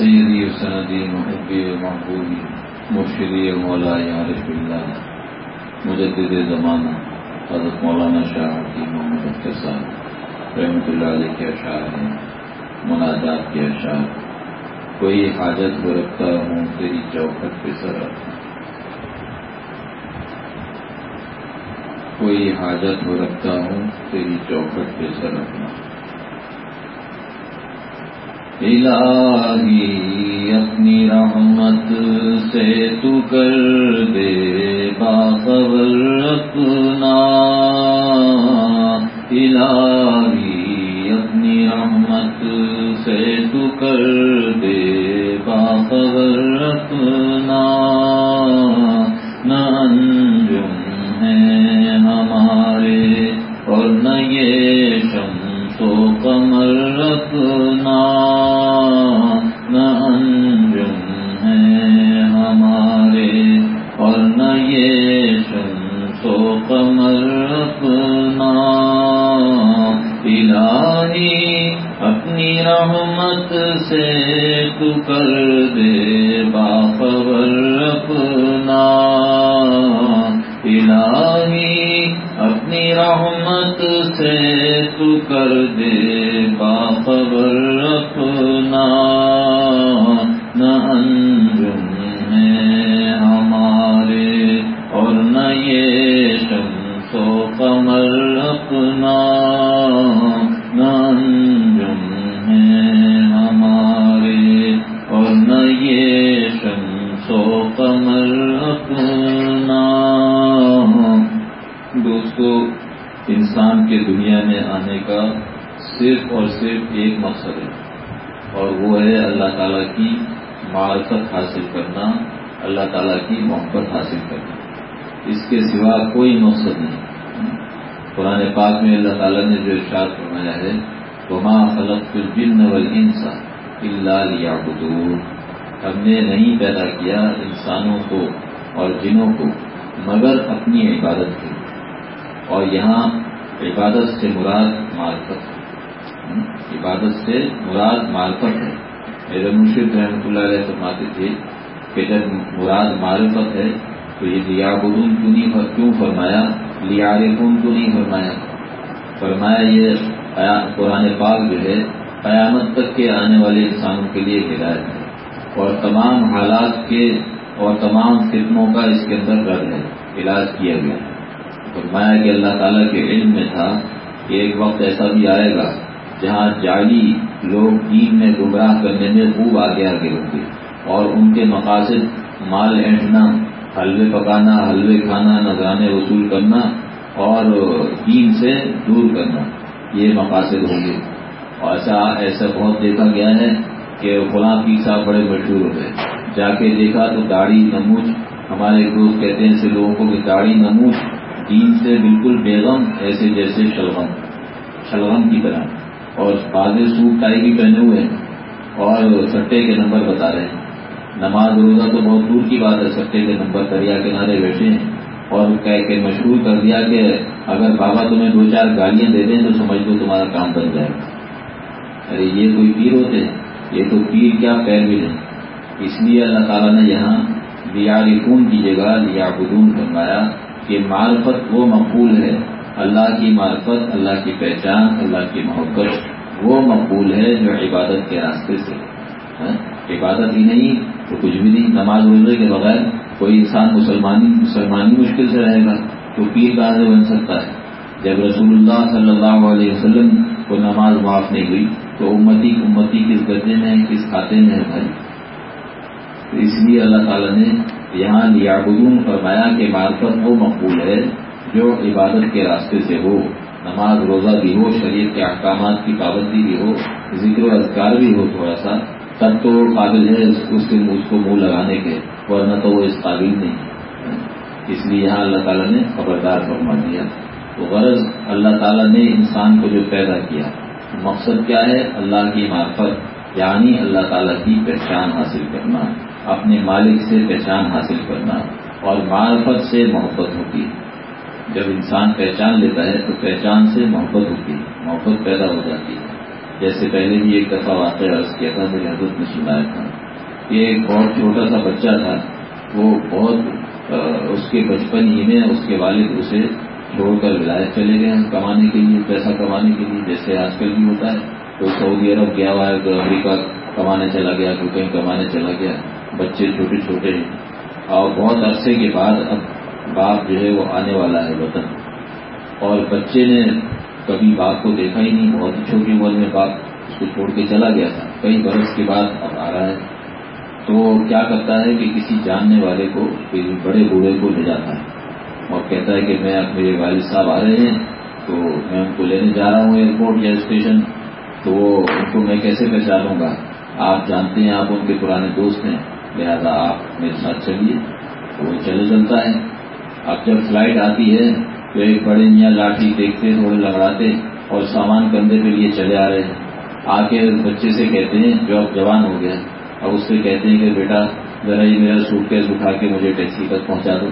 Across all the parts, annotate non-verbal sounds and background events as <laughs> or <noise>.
سیدی و سندی محبی و محبوبی، مرشدی مولا عارف اللہ مجدد زمانہ، حضرت مولانا شاہ کی محمد اختر صاحب رحمۃ اللہ علیہ کے اشعار ہیں مناجات کے اشعار کوئی حاجت کو رکھتا ہوں، تیری چوکھٹ پہ سر کوئی حاجت ہو رکھتا ہوں، تیری چوکھٹ پہ سر رکھنا الہی اپنی رحمت سے تو کر دے باخبر اپنا۔ الہی اپنی رحمت سے تو کر دے باخبر اپنا۔ سے تو کر دے باخبر رکھنا الہی اپنی رحمت سے تو کر دے باخبر رکھنا صرف اور صرف ایک مقصد ہے، اور وہ ہے اللہ تعالیٰ کی معرفت حاصل کرنا، اللہ تعالیٰ کی محبت حاصل کرنا۔ اس کے سوا کوئی مقصد نہیں۔ قرآن پاک میں اللہ تعالیٰ نے جو ارشاد فرمایا ہے وہ ماں خلق الجن والانسا اللہ لیا ہم نے نہیں پیدا کیا انسانوں کو اور جنوں کو، مگر اپنی عبادت کی۔ اور یہاں عبادت سے مراد معرفت ہے عبادت سے مراد معرفت ہے۔ میرے مرشد رحمۃ اللہ علیہ فرماتے تھے کہ جب مراد معرفت ہے تو یہ لیا بدون کیوں فرمایا؟ لیا کیوں نہیں فرمایا۔ فرمایا یہ قرآن پاک جو ہے قیامت تک کے آنے والے انسانوں کے لیے ہدایت ہے۔ اور تمام حالات کے اور تمام فتنوں کا اس کے اندر رد ہے، علاج کیا گیا۔ ہے فرمایا کہ اللہ تعالیٰ کے علم میں تھا کہ ایک وقت ایسا بھی آئے گا جہاں جعلی لوگ دین میں گمراہ کرنے میں خوب آگے آگے ہوں گے۔ اور ان کے مقاصد مال اینٹنا، حلوے پکانا، حلوے کھانا، نذرانے وصول کرنا اور دین سے دور کرنا، یہ مقاصد ہوں گے۔ اور ایسا ایسا بہت دیکھا گیا ہے کہ فلاں پیر صاحب بڑے مشہور ہو گئے جا کے دیکھا تو داڑھی نموج، ہمارے دوست کہتے ہیں، ایسے لوگوں کو کہ داڑھی نموج دین سے بالکل بیگم ایسے جیسے شلغم شلغم کی طرح۔ اور بازے سوٹ ٹائی بھی پہنے ہوئے ہیں اور سٹے کے نمبر بتا رہے ہیں۔ نماز روزہ تو بہت دور کی بات ہے، سٹے کے نمبر دریا کنارے بیٹھے ہیں اور کہہ کے مشہور کر دیا کہ اگر بابا تمہیں دو چار گاڑیاں دے دیں تو سمجھ لو تمہارا کام بن جائے گا۔ ارے، یہ کوئی پیر ہوتے ہیں؟ یہ تو پیر کیا پیر بھی نہیں۔ اس لیے اللہ تعالیٰ نے یہاں لیا خون کی جگہ لیا بدون فرمایا کہ معرفت وہ مقبول ہے اللہ کی معرفت، اللہ کی پہچان، اللہ کی محبت، وہ مقبول ہے جو عبادت کے راستے سے ہاں؟ عبادت ہی نہیں تو کچھ بھی نہیں، نماز روزے کے بغیر کوئی انسان مسلمانی مسلمانی مشکل سے رہے گا، تو پیر کہاں سے بن سکتا ہے۔ جب رسول اللہ صلی اللہ علیہ وسلم کو نماز معاف نہیں ہوئی، تو امتی امتی کس گدے میں، کس کھاتے میں ہے بھائی؟ تو اس لیے اللہ تعالیٰ نے یہاں لیابدون فرمایا کہ معرفت وہ مقبول ہے جو عبادت کے راستے سے ہو، نماز روزہ بھی ہو، شریعت کے احکامات کی پابندی بھی ہو، ذکر و اذکار بھی ہو تھوڑا سا تب تو قابل ہے اس کے اس کو منہ لگانے کے، ورنہ تو وہ اس قابل نہیں ہے۔ اس لیے یہاں اللہ تعالیٰ نے خبردار فرما دیا۔ تو غرض اللہ تعالیٰ نے انسان کو جو پیدا کیا، مقصد کیا ہے؟ اللہ کی معرفت یعنی اللہ تعالیٰ کی پہچان حاصل کرنا، اپنے مالک سے پہچان حاصل کرنا، اور معرفت سے محبت ہوتی ہے۔ جب انسان پہچان لیتا ہے تو پہچان سے محبت ہوتی ہے، محبت پیدا ہو جاتی ہے۔ جیسے پہلے بھی ایک دفعہ واقعہ عرض کیا تھا، میرے حضرت نے سنایا تھا۔ یہ ایک بہت چھوٹا سا بچہ تھا، وہ بہت اس کے بچپن ہی میں اس کے والد اسے چھوڑ کر ولایت چلے گئے ہیں کمانے کے لیے، پیسہ کمانے کے لیے، جیسے آج کل بھی ہوتا ہے۔ تو سعودی عرب گیا ہوا ہے، تو امریکہ کمانے چلا گیا، تو کہیں کمانے چلا گیا۔ بچے چھوٹے چھوٹے ہیں۔ اور بہت عرصے کے بعد اب باپ جو ہے وہ آنے والا ہے وطن۔ اور بچے نے کبھی باپ کو دیکھا ہی نہیں، بہت ہی چھوٹی عمر میں باپ اس کو چھوڑ کے چلا گیا تھا۔ کئی برس کے بعد اب آ رہا ہے۔ تو کیا کرتا ہے کہ کسی جاننے والے کو کسی بڑے بوڑھے کو لے جاتا ہے۔ اور کہتا ہے کہ میں میرے والد صاحب آ رہے ہیں، تو میں ان کو لینے جا رہا ہوں ایئرپورٹ یا اسٹیشن۔ تو وہ ان کو میں کیسے پہچانوں گا؟ آپ جانتے ہیں، آپ ان کے پرانے دوست ہیں، لہذا آپ میرے ساتھ چلیے۔ تو وہ چلے چلتا ہے۔ اب جب فلائٹ آتی ہے تو ایک بڑے میاں لاٹھی دیکھتے تھوڑے لگڑاتے اور سامان کندھے پہ لیے چلے آ رہے ہیں۔ آ کے بچے سے کہتے ہیں، جو اب جوان ہو گیا۔ اور اس سے کہتے ہیں کہ بیٹا، ذرا یہ میرا سوٹ کیس اٹھا کے مجھے ٹیکسی تک پہنچا دو۔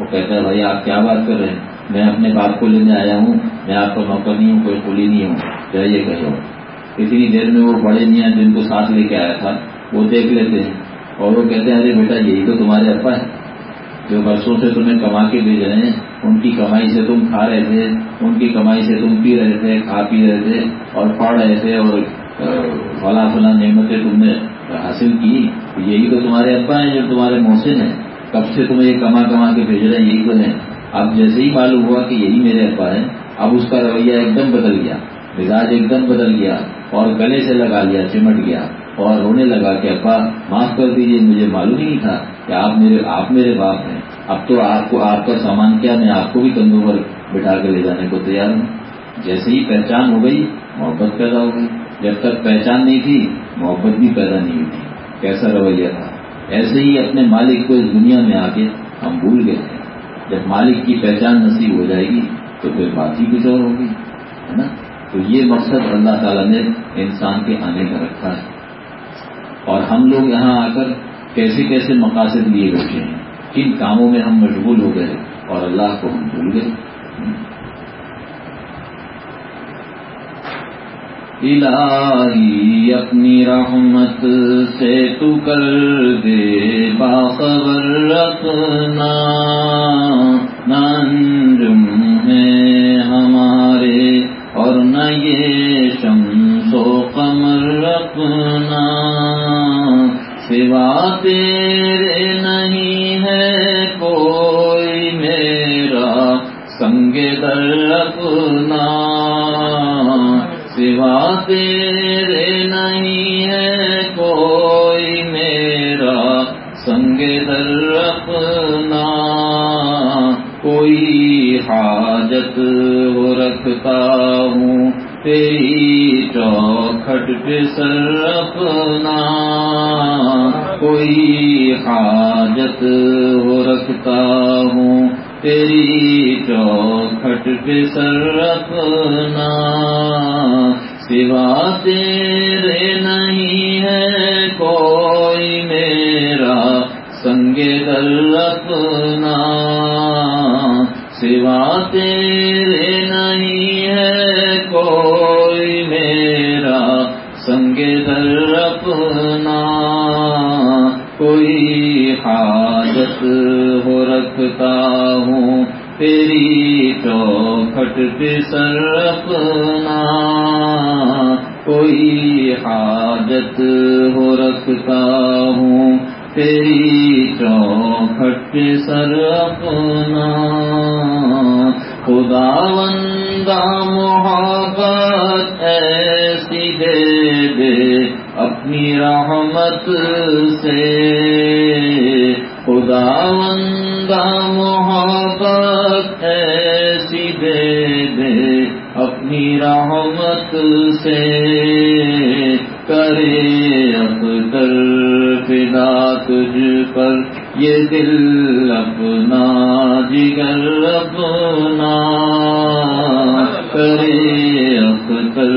وہ کہتا ہے، بھائی، آپ کیا بات کر رہے ہیں؟ میں اپنے باپ کو لینے آیا ہوں۔ میں آپ کا نوکر نہیں ہوں، کوئی کلی نہیں ہوں۔ جائیے کہیں اتنی دیر میں وہ بڑے میاں جن کو ساتھ لے کے آیا تھا، وہ دیکھ لیتے ہیں اور وہ کہتے ہیں، ارے بیٹا، یہی تو تمہارے ابا ہے جو برسوں سے تمہیں کما کے بھیج رہے ہیں ان کی کمائی سے تم کھا رہے تھے، ان کی کمائی سے تم پی رہے تھے، کھا پی رہے تھے اور پڑھ رہے تھے اور فلاں فلاں نعمتیں تم نے حاصل کی۔ یہی تو تمہارے ابا ہیں، جو تمہارے محسن ہیں۔ کب سے تمہیں یہ کما کما کے بھیج رہے ہیں، یہی تو ہے اب جیسے ہی معلوم ہوا کہ یہی میرے ابا ہے اب اس کا رویہ ایک دم بدل گیا۔ مزاج ایک دم بدل گیا۔ اور گلے سے لگا لیا، چمٹ گیا۔ اور رونے لگا کہ ابا، معاف کر دیجیے مجھے معلوم ہی نہیں تھا۔ کہ آپ میرے آپ میرے باپ ہیں۔ اب تو آپ کو، آپ کا سامان کیا میں آپ کو بھی کندھوں پر بٹھا کے لے جانے کو تیار ہوں۔ جیسے ہی پہچان ہو گئی، محبت پیدا ہو گئی۔ جب تک پہچان نہیں تھی، محبت بھی پیدا نہیں ہوئی۔ تھی کیسا رویہ تھا۔ ایسے ہی اپنے مالک کو اس دنیا میں آ کے ہم بھول گئے تھے جب مالک کی پہچان نصیب ہو جائے گی، تو پھر بات ہی کچھ اور ہوگی، ہے نا؟ تو یہ مقصد اللہ تعالیٰ نے انسان کے آنے کا رکھا ہے۔ اور ہم لوگ یہاں آ کر کیسے کیسے مقاصد لیے بیٹھے ہیں، کن کاموں میں ہم مشغول ہو گئے اور اللہ کو ہم بھول گئے۔ الہی اپنی رحمت سے تو کر دے، باخبر رکھنا۔ پہ سر کوئی حاجت وہ رکھتا ہوں تیری چوکھٹ پہ سر سوا تیرے پہ سر رکھنا کوئی حاجت ہو رکھتا ہوں، تیری چوکھٹ پہ سر رکھنا خدا بندہ محبت ایسی دے دے اپنی رحمت سے۔ خدا بندہ محبت ایسی سے کرے اب اختر فدا تجھ پر۔ یہ دل اپنا جگر اپنا کرے اختر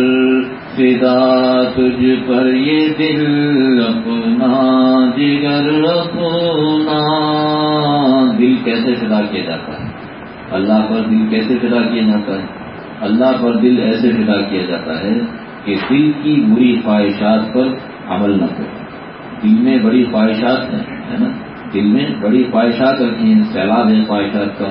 فدا تجھ پر۔ یہ دل اپنا جگر اپنا۔ دل کیسے فدا کیا جاتا ہے؟ اللہ پر دل کیسے فدا کیا جاتا ہے؟ اللہ پر دل ایسے فدا کیا جاتا ہے کہ دل کی بری خواہشات پر عمل نہ کرے۔ دل میں بڑی خواہشات ہیں، ہے نا؟ دل میں بڑی خواہشات رکھی ہیں، سیلاب ہے خواہشات کا،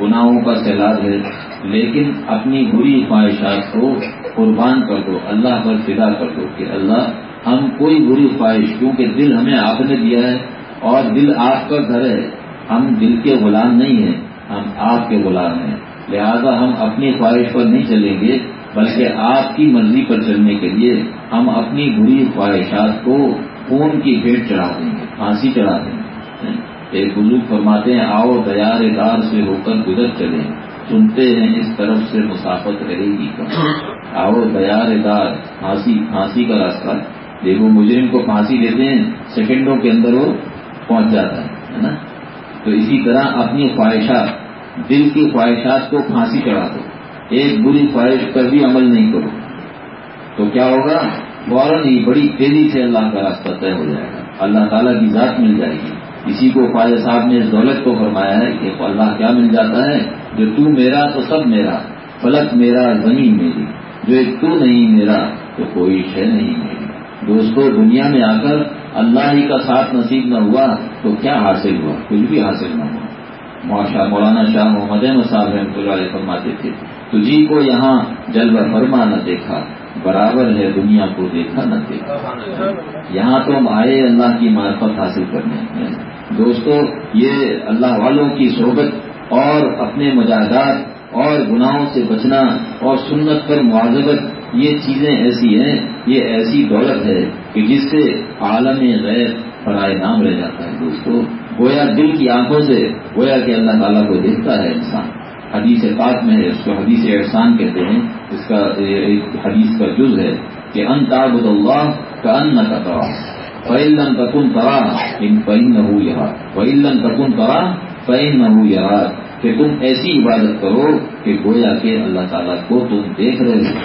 گناہوں کا سیلاب ہے، لیکن اپنی بری خواہشات کو قربان کر دو، اللہ پر فدا کر دو کہ اللہ، ہم کوئی بری خواہش، کیونکہ دل ہمیں آپ نے دیا ہے اور دل آپ کا گھر ہے۔ ہم دل کے غلام نہیں ہیں، ہم آپ کے غلام ہیں۔ لہذا ہم اپنی خواہش پر نہیں چلیں گے، بلکہ آپ کی مرضی پر چلنے کے لیے ہم اپنی بری خواہشات کو خون کی بھیٹ چڑھا دیں گے، پھانسی چڑھا دیں گے۔ ایک بزرگ فرماتے ہیں، آؤ دیار دار سے ہو کر گزر چلیں۔ سنتے ہیں، اس طرف سے مسافت رہے گی آؤ دیار دار، پھانسی پھانسی کا راستہ۔ دیکھو، مجرم کو پھانسی دیتے ہیں، سیکنڈوں کے اندر وہ پہنچ جاتا ہے نا؟ تو اسی طرح اپنی خواہشات دل کی خواہشات کو پھانسی چڑھا دو ایک بری خواہش پر بھی عمل نہیں کرو۔ تو کیا ہوگا؟ فوراً ہی بڑی تیزی سے اللہ کا راستہ طے ہو جائے گا۔ اللہ تعالیٰ کی ذات مل جائے گی۔ اسی کو خواجہ صاحب نے اس دولت کو فرمایا ہے کہ اللہ کیا مل جاتا ہے؟ جو تو میرا تو سب میرا، فلک میرا، زمین میری۔ جو ایک تو نہیں میرا، تو کوئی شے نہیں میری۔ دوستو، دنیا میں آ کر اللہ ہی کا ساتھ نصیب نہ ہوا تو کیا حاصل ہوا؟ کچھ بھی حاصل نہ ہوا۔ مولانا شاہ محمد احمد صاحب رحمۃ اللہ علیہ فرماتے تھے، تجھی کو یہاں جلوہ فرما نہ دیکھا، برابر ہے دنیا کو دیکھا نہ دیکھا۔ یہاں تو ہم آئے اللہ کی معرفت حاصل کرنے۔ دوستو، یہ اللہ والوں کی صحبت اور اپنے مجاہدات اور گناہوں سے بچنا اور سنت پر معذبت یہ چیزیں ایسی ہیں، یہ ایسی دولت ہے کہ جس سے عالم غیر فرائے نام رہ جاتا ہے۔ دوستو گویا دل کی آنکھوں سے، گویا کہ اللہ تعالیٰ کو دیکھتا ہے انسان۔ حدیث پاک میں ہے، اس کو حدیث احسان کہتے ہیں۔ اس کا ایک حدیث کا جز ہے کہ ان تعبد اللہ کا ان نہ کرا فعلن تکن کرا ان فعین نہ ہو یہاں فعلن تکن کرا فعین نہ ہو یہاں کہ تم ایسی عبادت کرو کہ گویا کہ اللہ تعالیٰ کو تم دیکھ رہے ہو۔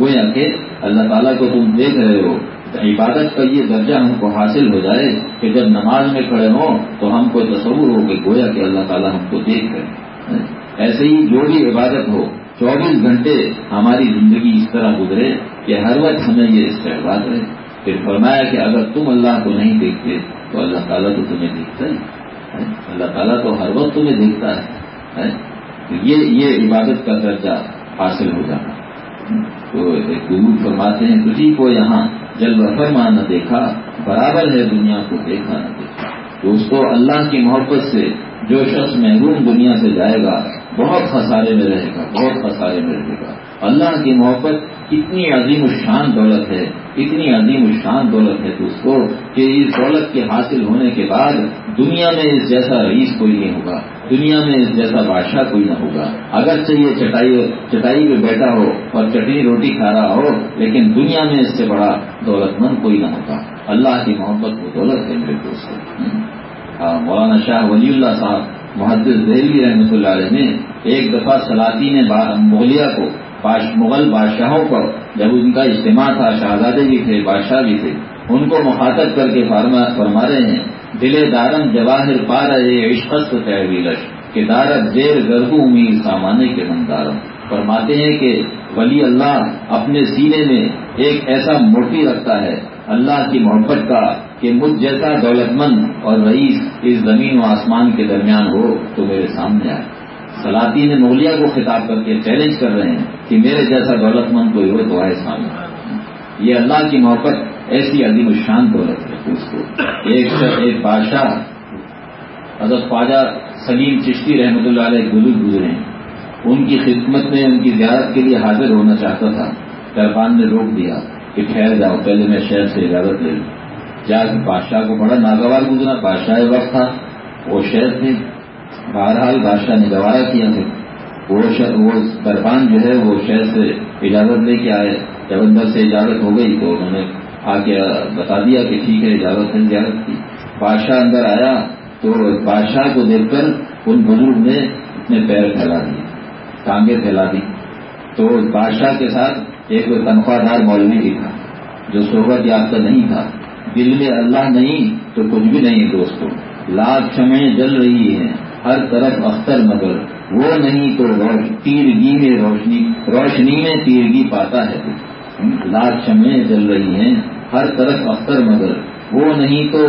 گویا کہ اللہ تعالیٰ کو تم دیکھ رہے ہو۔ عبادت کا یہ درجہ ہم کو حاصل ہو جائے کہ جب نماز میں کھڑے ہوں تو ہم کو تصور ہو کہ گویا کہ اللہ تعالیٰ ہم کو دیکھ رہے ایسے ہی جو بھی عبادت ہو، چوبیس گھنٹے ہماری زندگی اس طرح گزرے کہ ہر وقت ہمیں یہ استحباد رہے۔ پھر فرمایا کہ اگر تم اللہ کو نہیں دیکھتے تو اللہ تعالیٰ تو تمہیں دیکھتا ہے۔ اللہ تعالیٰ تو ہر وقت تمہیں دیکھتا ہے۔ یہ یہ عبادت کا درجہ حاصل ہو جانا۔ تو ایک گرو فرماتے ہیں تجھی کو یہاں جلوہ فرما نہ دیکھا، برابر ہے دنیا کو دیکھا نہ دیکھا۔ دوستو اللہ کی محبت سے جو شخص محروم دنیا سے جائے گا، بہت خسارے میں رہے گا، بہت خسارے میں رہے گا۔ اللہ کی محبت اتنی عظیم الشان دولت ہے، اتنی عظیم الشان دولت ہے تو اس کو کہ اس دولت کے حاصل ہونے کے بعد دنیا میں اس جیسا رئیس کوئی نہیں ہوگا، دنیا میں اس جیسا بادشاہ کوئی نہ ہوگا۔ اگر چاہیے چٹائی چٹائی پہ بیٹھا ہو اور چٹنی روٹی کھا رہا ہو، لیکن دنیا میں اس سے بڑا دولت مند کوئی نہ ہوگا۔ اللہ کی محبت وہ دولت ہے میرے دوست ہاں، مولانا شاہ ولی اللہ صاحب، محدث دہلی رحمۃ اللہ علیہ نے ایک دفعہ سلاطین مغلیہ کو مغل بادشاہوں کو جب ان کا اجتماع تھا، شہزادے بھی تھے، بادشاہ بھی تھے۔ ان کو مخاطب کر کے فرما رہے ہیں دلے دارم جواہر پا رہے عشقت تحویلش کہ دارت زیر گردو امید سامانے کے بندارم فرماتے ہیں کہ ولی اللہ اپنے سینے میں ایک ایسا مورتی رکھتا ہے، اللہ کی محبت کا، کہ مجھ جیسا دولت مند اور رئیس اس زمین و آسمان کے درمیان ہو تو میرے سامنے آئے۔ سلاطین نے مغلیہ کو خطاب کر کے چیلنج کر رہے ہیں۔ کہ میرے جیسا دولت مند کوئی ہو تو آئے سامنے یہ اللہ کی محبت، ایسی عظیم الشان دولت ہے اس کو۔ ایک ایک بادشاہ، حضرت خواجہ سلیم چشتی رحمۃ اللہ علیہ گزر گزرے ہیں۔ ان کی خدمت میں، ان کی زیارت کے لیے حاضر ہونا چاہتا تھا۔ دربان نے روک دیا کہ ٹھہر جاؤ، پہلے میں شہر سے اجازت لے لوں۔ بادشاہ کو بڑا ناگوار گزرا۔ بادشاہ وقت تھا، وہ شہر تھے بہرحال بادشاہ نے گوارا کیا پھر وہ دربان جو ہے وہ شہر سے اجازت لے کے آئے۔ جب اندر سے اجازت ہو گئی تو انہوں نے آ کے بتا دیا کہ ٹھیک ہے، اجازت ہے اجازت کی۔ بادشاہ اندر آیا تو بادشاہ کو دیکھ کر ان بزرگ نے اپنے پیر پھیلا دیے، ٹانگیں پھیلا دی تو بادشاہ کے ساتھ ایک تنخواہ دار مولوی بھی تھا، جو صحبت یافتہ نہیں تھا۔ دل میں اللہ نہیں تو کچھ بھی نہیں دوستوں لاکھ شمیں جل رہی ہیں۔ ہر طرف اختر مگر، وہ نہیں تو تیرگی میں روشنی روشنی میں تیرگی پاتا ہے۔ لاکھ شمیں جل رہی ہیں، ہر طرف اختر مگر، وہ نہیں تو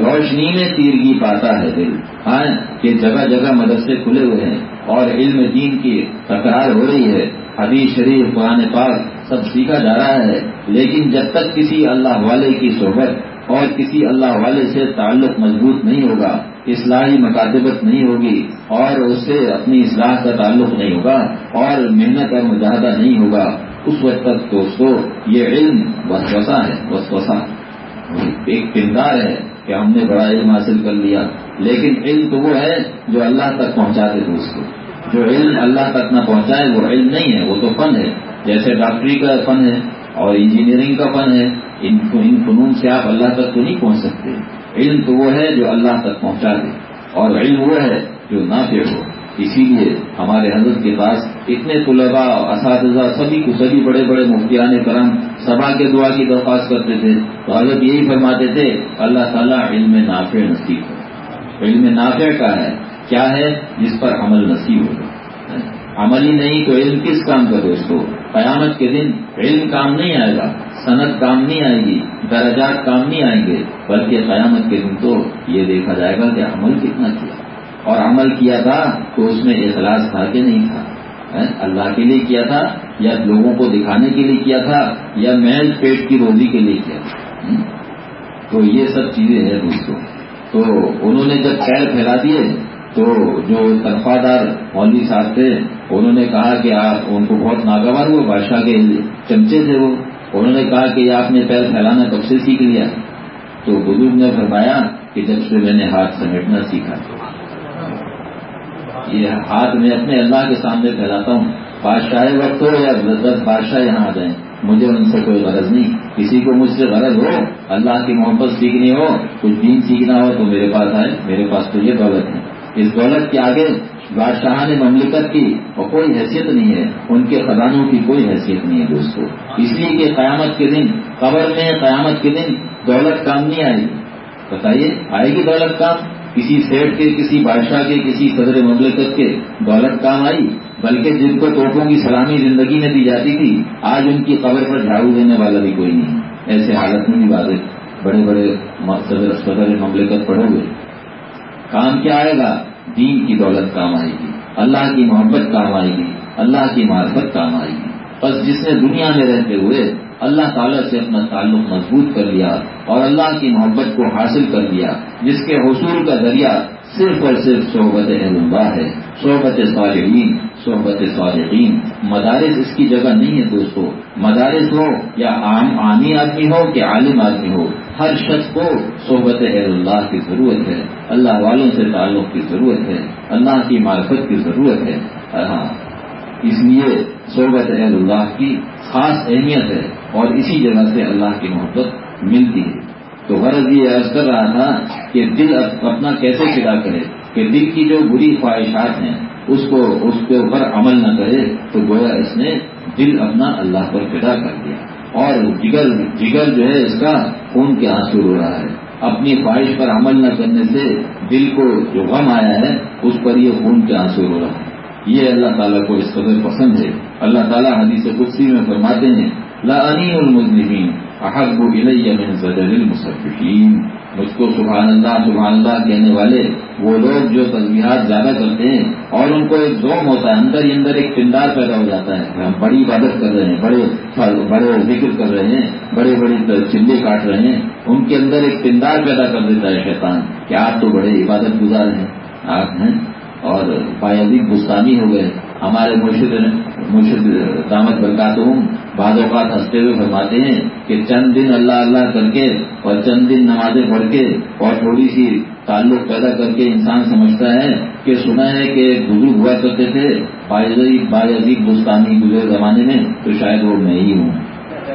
روشنی میں تیرگی پاتا ہے دل۔ ہاں کہ جگہ جگہ مدرسے کھلے ہوئے ہیں اور علم دین کی تکرار ہو رہی ہے۔ حدیث شریف، قرآن پاک سب سیکھا جا رہا ہے۔ لیکن جب تک کسی اللہ والے کی صحبت اور کسی اللہ والے سے تعلق مضبوط نہیں ہوگا اصلاحی مکاتبت نہیں ہوگی اور اس سے اپنی اصلاح کا تعلق نہیں ہوگا اور محنت اور مجاہدہ نہیں ہوگا، اس وقت تک دوستو، یہ علم وسوسا ہے وسوسا ایک کردار ہے کہ ہم نے بڑا علم حاصل کر لیا، لیکن علم تو وہ ہے جو اللہ تک پہنچاتے تھے اس کو جو علم اللہ تک نہ پہنچائے، وہ علم نہیں ہے، وہ تو فن ہے۔ جیسے ڈاکٹری کا فن ہے اور انجینئرنگ کا فن ہے، ان فنون سے آپ اللہ تک تو نہیں پہنچ سکتے۔ علم تو وہ ہے جو اللہ تک پہنچا دے اور علم وہ ہے جو نہ ہو۔ اسی لیے ہمارے حضرت کے پاس اتنے طلباء اساتذہ سبھی کو سبھی بڑے بڑے مفتیان کرم سبا کے دعا کی درخواست کرتے تھے۔ تو حضرت یہی فرماتے تھے، اللہ تعالیٰ علم نافع نصیب ہو۔ علم نافع کا ہے، کیا ہے؟ جس پر عمل نصیب ہوگا عمل ہی نہیں تو علم کس کام کا دوستو قیامت کے دن علم کام نہیں آئے گا۔ صنعت کام نہیں آئے گی، درجات کام نہیں آئیں گے، بلکہ قیامت کے دن تو یہ دیکھا جائے گا کہ عمل کتنا کیا۔ اور عمل کیا تھا تو اس میں اخلاص تھا کہ نہیں تھا؟ اللہ کے لیے کیا تھا؟ یا لوگوں کو دکھانے کے لیے کیا تھا؟ یا محض پیٹ کی روزی کے لیے کیا تھا؟ تو یہ سب چیزیں ہیں دوستوں تو انہوں نے جب خیر پھیلا دیے، تو جو تنخواہ دار مولوی صاحب تھے، انہوں نے کہا کہ آپ ان کو بہت ناگوار ہوئے، بادشاہ کے چمچے تھے وہ۔ انہوں نے کہا کہ آپ نے پیر پھیلانا کب سے سیکھ لیا۔ تو بزرگ نے فرمایا کہ جب سے میں نے ہاتھ سمیٹنا سیکھا۔ یہ ہاتھ میں اپنے اللہ کے سامنے پھیلاتا ہوں۔ بادشاہ وقت ہو یا دس بادشاہ یہاں آ جائیں، مجھے ان سے کوئی غرض نہیں۔ کسی کو مجھ سے غرض ہو، اللہ کی محبت سیکھنی ہو، کچھ دین سیکھنا ہو تو میرے پاس آئے میرے پاس تو یہ دولت ہے۔ اس دولت کے آگے بادشاہ نے مملکت کی اور کوئی حیثیت نہیں ہے، ان کے خزانوں کی کوئی حیثیت نہیں ہے دوستو۔ اس لیے کہ قیامت کے دن، قبر میں قیامت کے دن دولت کام نہیں آئے۔ گی بتائیے، آئے گی دولت کام؟ کسی سیٹ کے، کسی بادشاہ کے، کسی صدر مملکت کے دولت کام آئی؟ بلکہ جن کو توپوں کی سلامی زندگی میں دی جاتی تھی، آج ان کی قبر پر جھاڑو دینے والا بھی کوئی نہیں۔ ایسے حالت میں بھی واضح بڑے بڑے صدر مملکت پڑے ہوئے کام کیا آئے گا؟ دین کی دولت کام آئے گی، اللہ کی محبت کام آئے گی، اللہ کی معرفت کام آئے گی۔ بس جس نے دنیا میں رہتے ہوئے اللہ تعالیٰ سے اپنا تعلق مضبوط کر لیا اور اللہ کی محبت کو حاصل کر لیا، جس کے حصول کا ذریعہ صرف اور صرف صحبت اللہ ہے، صحبت صالحین صحبت صالحین۔ مدارس اس کی جگہ نہیں ہے دوستو، مدارس ہو یا عام عامی آدمی ہو کہ عالم آدمی ہو۔ ہر شخص کو صحبت اللہ کی ضرورت ہے، اللہ والوں سے تعلق کی ضرورت ہے، اللہ کی معرفت کی ضرورت ہے۔ ہاں اس لیے صحبت اللہ کی خاص اہمیت ہے اور اسی جگہ سے اللہ کی محبت ملتی ہے۔ تو غرض یہ عرض کر رہا تھا کہ دل اپنا کیسے فدا کرے کہ دل کی جو بری خواہشات ہیں، اس کو، اس کے اوپر عمل نہ کرے، تو گویا اس نے دل اپنا اللہ پر فدا کر دیا۔ اور جگر جگر جو ہے، اس کا خون کے آنسو ہو رہا ہے۔ اپنی خواہش پر عمل نہ کرنے سے دل کو جو غم آیا ہے، اس پر یہ خون کے آنسو ہو رہا ہے۔ یہ اللہ تعالیٰ کو اس قدر پسند ہے۔ اللہ تعالیٰ حدیث قدسی میں فرماتے ہیں، لا المزنفین احب الیہ من زجر المصفین مجھ کو سبحان اللہ سبحان اللہ کہنے والے وہ لوگ جو تجبیہات زیادہ کرتے ہیں اور ان کو ایک ذوق ہوتا ہے، اندر ہی اندر ایک پنڈار پیدا ہو جاتا ہے۔ ہم بڑی عبادت کر رہے ہیں، بڑے بڑے ذکر کر رہے ہیں، بڑے بڑے چلے کاٹ رہے ہیں۔ ان کے اندر ایک پنڈار پیدا کر دیتا ہے شیطان کہ آپ تو بڑے عبادت گزار ہیں، آپ ہیں اور پایادی گستانی ہو گئے، ہمارے مرشد مرشد دامت برکات ہوں بعض اوقات ہنستے ہوئے فرماتے ہیں کہ چند دن اللہ اللہ کر کے اور چند دن نمازیں پڑھ کے اور تھوڑی سی تعلق پیدا کر کے انسان سمجھتا ہے کہ سنا ہے کہ بزرگ ہوا کرتے تھے باعزیب گستانی گزرے زمانے میں تو شاید وہ میں ہی ہوں۔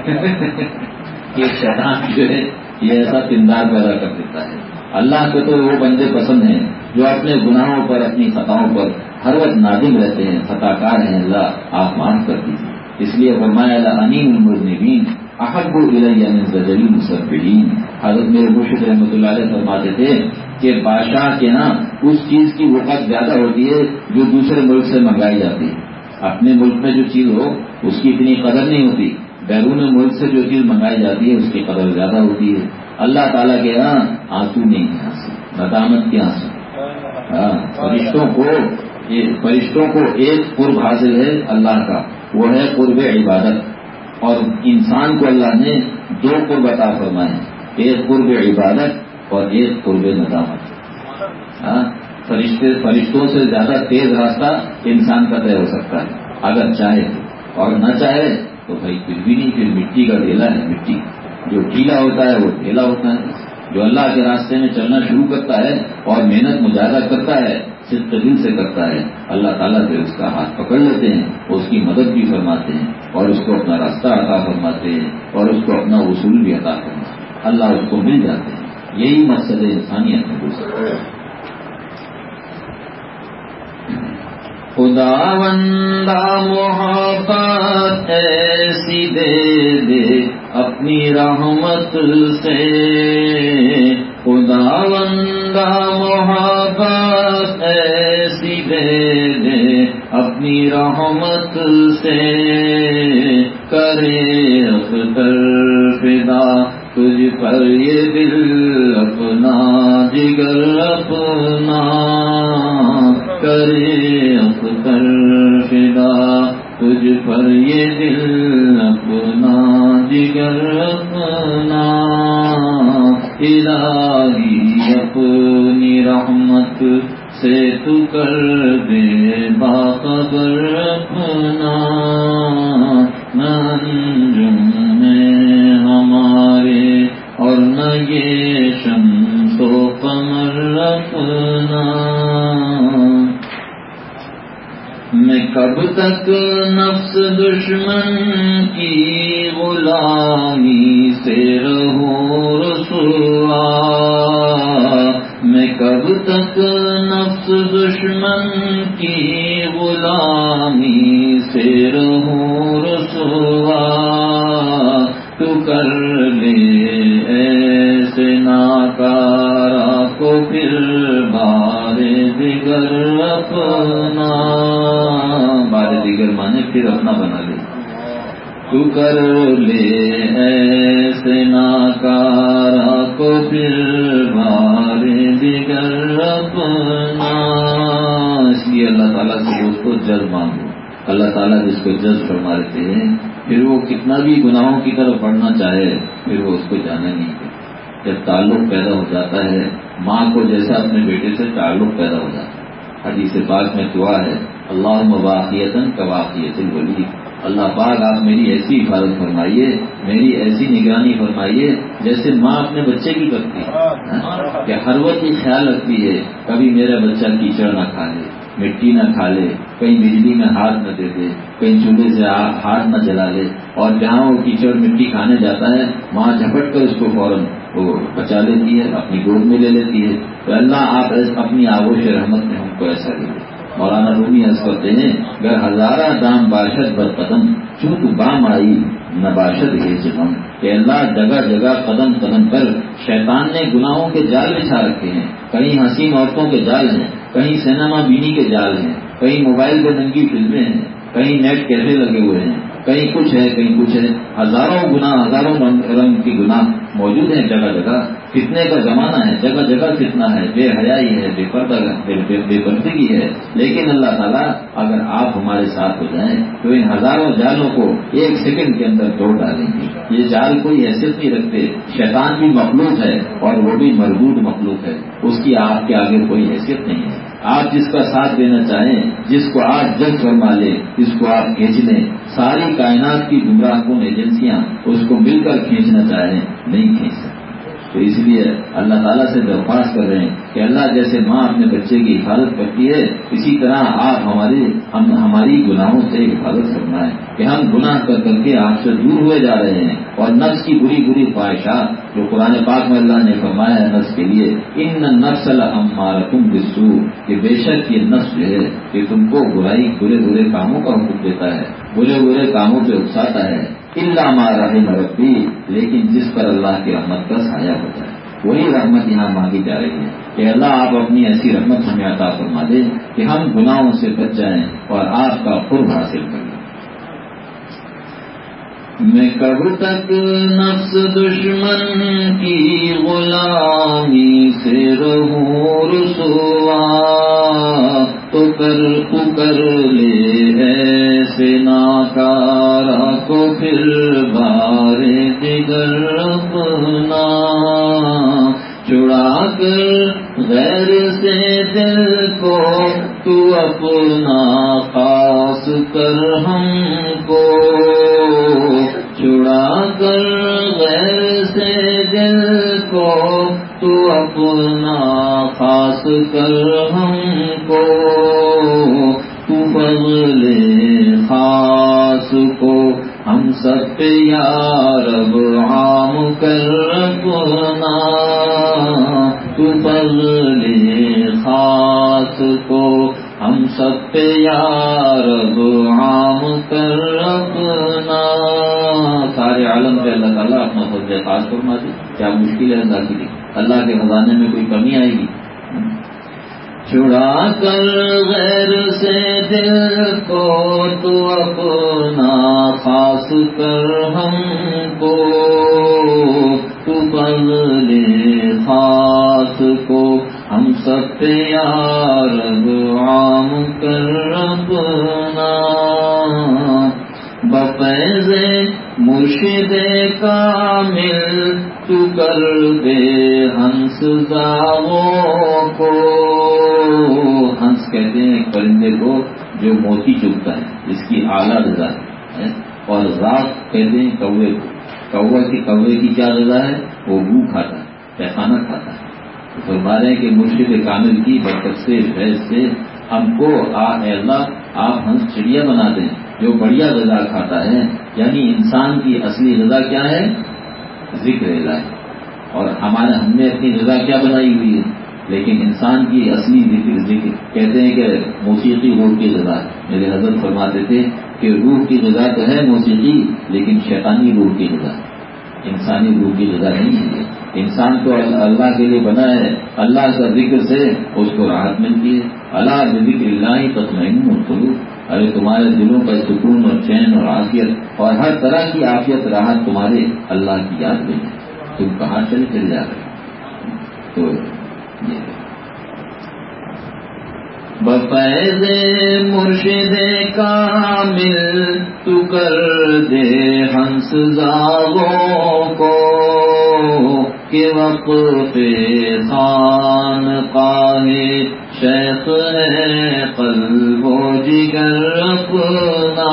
<laughs> یہ شیطان جو ہے یہ ایسا پندار پیدا کر دیتا ہے۔ اللہ کو تو وہ بندے پسند ہیں جو اپنے گناہوں پر اپنی خطاؤں پر ہر وقت نادم رہتے ہیں خطا کار ہیں اللہ آپ معاف کر دیجیے اس لیے فرمایا انیم احب زجلی مصرفین حضرت میرے مرشد رحمۃ اللہ علیہ فرماتے تھے کہ بادشاہ کے ہاں اس چیز کی وقت زیادہ ہوتی ہے جو دوسرے ملک سے منگائی جاتی ہے۔ اپنے ملک میں جو چیز ہو، اس کی اتنی قدر نہیں ہوتی۔ بیرون ملک سے جو چیز منگائی جاتی ہے، اس کی قدر زیادہ ہوتی ہے۔ اللہ تعالیٰ کے یہاں آنسو نہیں ہے آنسو۔ ندامت کے آنسو۔ ہاں فرشتوں کو فرشتوں کو ایک قرب حاصل ہے اللہ کا۔ وہ ہے قرب عبادت۔ اور انسان کو اللہ نے دو قرب عطا فرمائے، ایک قرب عبادت اور ایک قرب ندامت۔ ہاں، فرشتے، فرشتوں سے زیادہ تیز راستہ انسان کا طے ہو سکتا ہے۔ اگر چاہے اور نہ چاہے، تو بھائی پھر بھی نہیں، پھر مٹی کا ڈھیلا ہے، مٹی۔ جو ڈھیلا ہوتا ہے، وہ ڈھیلا ہوتا ہے۔ جو اللہ کے راستے میں چلنا شروع کرتا ہے اور محنت مجاہدہ کرتا ہے، صرف دل سے کرتا ہے۔ اللہ تعالیٰ سے اس کا ہاتھ پکڑ لیتے ہیں اور اس کی مدد بھی فرماتے ہیں اور اس کو اپنا راستہ عطا فرماتے ہیں اور اس کو اپنا اصول بھی عطا فرماتے ہیں۔ اللہ اس کو مل جاتے ہیں۔ یہی مقصد ہے انسانیت میں دوسرا خدا بندہ محبت ایسی دے دے۔ اپنی رحمت سے۔ خدا بندہ محبت ایسی دے دے اپنی رحمت سے۔ کرے اختر فدا، تجھ پر یہ دل اپنا، جگر اپنا۔ کرے اختر فدا، تجھ پر یہ دل جگر اپنا الہی اپنی رحمت سے تو کر دے باخبر اپنا ننجم میں ہمارے اور نہ یہ کب تک نفس دشمن کی غلامی سے رہوں رسوا میں کب تک نفس دشمن کی غلامی سے رہوں رسوا تو کر لے ایسے ناکارا کو پھر بار دیگر اپنا۔ پھر اپنا بنا لے۔ تو کر لے ایسے ناکارا کو پھر بار دیگر اپنا۔ اس لیے اللہ تعالیٰ سے اس کو جلد مانگو۔ اللہ تعالیٰ جس کو جلد فرما لیتے ہیں پھر وہ کتنا بھی گناہوں کی طرف بڑھنا چاہے، پھر وہ اس کو جانا نہیں ہے جب تعلق پیدا ہو جاتا ہے، ماں کو جیسا اپنے بیٹے سے تعلق پیدا ہو جاتا ہے۔ حدیث پاک میں دعا ہے اللہ مواقعتاً کا واقعیت ولی. اللہ پاک، آپ میری ایسی حفاظت فرمائیے، میری ایسی نگرانی فرمائیے جیسے ماں اپنے بچے کی کرتی ہے ہاں؟ کہ ہر وقت یہ خیال رکھتی ہے، کبھی میرا بچہ کیچڑ نہ کھا لے، مٹی نہ کھا لے، کہیں بجلی میں ہاتھ نہ دے دے، کہیں چولہے سے ہاتھ نہ جلا لے، اور جہاں وہ کیچڑ مٹی کھانے جاتا ہے وہاں جھپٹ کر اس کو فوراً وہ بچا لیتی ہے، اپنی گود میں لے لیتی ہے۔ تو اللہ، آپ اپنی آگوش رحمت میں ہم کو ایسا دے۔ مولانا رومی حض کرتے ہیں، گر ہزارہ دام باشد بر قدم چونک بام آئی نہ باشد ہے جگم کہ اللہ جگہ جگہ قدم قدم پر شیطان نے گناہوں کے جال بچھا رکھے ہیں۔ کہیں حسین عورتوں کے جال ہیں، کہیں سینما بینی کے جال ہیں، کہیں موبائل پہ ننگی فلمیں ہیں، کہیں نیٹ کیفے لگے ہوئے ہیں۔ کہیں کچھ ہے، کہیں کچھ ہے۔ ہزاروں گنا ہزاروں رنگ کی گنا موجود ہیں جگہ جگہ۔ کتنے کا زمانہ ہے، جگہ جگہ کتنا ہے، بے حیائی ہے، بے پردہ بے پردگی ہے۔ لیکن اللہ تعالیٰ اگر آپ ہمارے ساتھ ہو جائیں تو ان ہزاروں جالوں کو ایک سیکنڈ کے اندر توڑ ڈالیں گے۔ یہ جال کوئی حیثیت نہیں رکھتے۔ شیطان بھی مخلوق ہے اور وہ بھی مضبوط مخلوق ہے۔ اس کی آپ کے آگے کوئی حیثیت نہیں ہے۔ آپ جس کا ساتھ دینا چاہیں، جس کو آپ جج فرما لیں جس کو آپ کھینچ لیں۔ ساری کائنات کی گمراہ کن ایجنسیاں اس کو مل کر کھینچنا چاہیں، نہیں کھینچ سکتے۔ تو اس لیے اللہ تعالیٰ سے درخواست کر رہے ہیں کہ اللہ جیسے ماں اپنے بچے کی حفاظت کرتی ہے، اسی طرح آپ ہماری، ہم ہماری گناہوں سے حفاظت کرنا ہے کہ ہم گناہ کر کر کے آپ سے دور ہوئے جا رہے ہیں۔ اور نفس کی بری بری خواہشات جو قرآن پاک میں اللہ نے فرمایا ہے نفس کے لیے، ان نفس ہمارکم بسو کہ بے شک یہ نفس جو ہے کہ تم کو برائی، برے برے کاموں کا حکم دیتا ہے۔ برے برے کاموں پہ اکساتا ہے۔ اللہ مارا ربی، لیکن جس پر اللہ کی رحمت کا سایہ ہوتا ہے۔ وہی رحمت یہاں مانگی جا رہی ہے کہ اللہ آپ اپنی ایسی رحمت ہمیں عطا فرما دیں کہ ہم گناہوں سے بچ جائیں اور آپ کا قرب حاصل کر لیں میں کب تک نفس دشمن کی غلامی سے رہوں رسوا؟ تو کر تو کر لے ایسے ناکارا کو پھر بارے دیگر اپنا۔ چڑا کر غیر سے دل کو تو اپنا خاص کر ہم کو۔ چڑا کر غیر سے دل کو تو اپنا خاص کر ہم کو، تو فضل خاص کو۔ ہم سب یار اب عام کر اپنا تو فضل خاص کو۔ ہم سب پہ یار عام کر اپنا سارے عالم پہ اللہ تعالیٰ اپنا فضل خاص فرما دے کیا مشکل ہے اللہ کی، اللہ کے خزانے میں کوئی کمی آئے گی؟ چڑا کر غیر سے دل کو، تو اپنا خاص کر ہم کو۔ تو بدلے خاص کو، ہم سب پیار عام کر اپنا۔ بفیض مرشد کامل، تو کر دے ہنس زاغوں کو۔ ہنس کہتے ہیں ایک پرندے کو جو موتی چگتا ہے، جس کی اعلیٰ رضا ہے اور ذات کہتے ہیں کوے کو۔ کوا کی کوے کی کیا رضا ہے؟ وہ گو کھاتا ہے، پیخانہ کھاتا ہے۔ فرما رہے ہیں کہ مرشد کامل کی برکت سے، فیض سے ہم کو آ اللہ، آپ ہنس چڑیا بنا دیں۔ جو بڑھیا غذا کھاتا ہے یعنی انسان کی اصلی غذا کیا ہے؟ ذکر ہے اور ہمارے ہم نے اپنی غذا کیا بنائی ہوئی ہے؟ لیکن انسان کی اصلی ذکر ذکر کہتے ہیں کہ موسیقی روح کی غذا میرے حضرت فرماتے تھے کہ روح کی غذا تو ہے موسیقی، لیکن شیطانی روح کی غذا انسانی روح کی غذا نہیں ہے۔ انسان تو اللہ کے لیے بنا ہے۔ اللہ کا ذکر سے اس کو راحت ملتی ہے۔ اللہ ذکر اللہ ہی تطمئن ارے تمہارے دلوں کا سکون اور چین اور عافیت اور ہر طرح کی عافیت راحت تمہارے اللہ کی یاد میں ہے۔ تم کہاں چلے چلے جا رہے تو بفیض مرشد کامل تو کر دے ہنس زاغوں کو کہ وقت خان پانے شیخ ہے قلب و جگر اپنا۔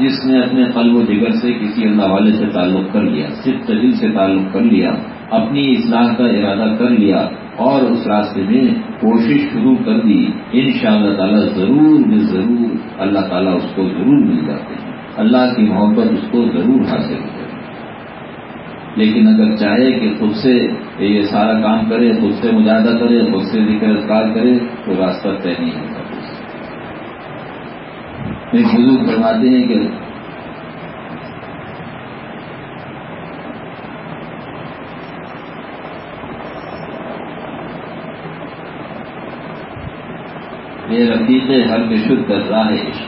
جس نے اپنے قلب و جگر سے کسی اللہ والے سے تعلق کر لیا، صرف دل سے تعلق کر لیا، اپنی اصلاح کا ارادہ کر لیا اور اس راستے میں کوشش شروع کر دی۔ ان شاء اللہ تعالیٰ ضرور میں ضرور اللہ تعالیٰ اس کو ضرور مل جاتے ہیں۔ اللہ کی محبت اس کو ضرور حاصل ہو جائے لیکن اگر چاہے کہ خود سے یہ سارا کام کرے، خود سے مجاہدہ کرے، خود سے ذکر اذکار کرے، تو راستہ طے نہیں ہوتا بزرگ فرماتے ہیں کہ بے رفیق ہر کے شدھ کر راہ عشق.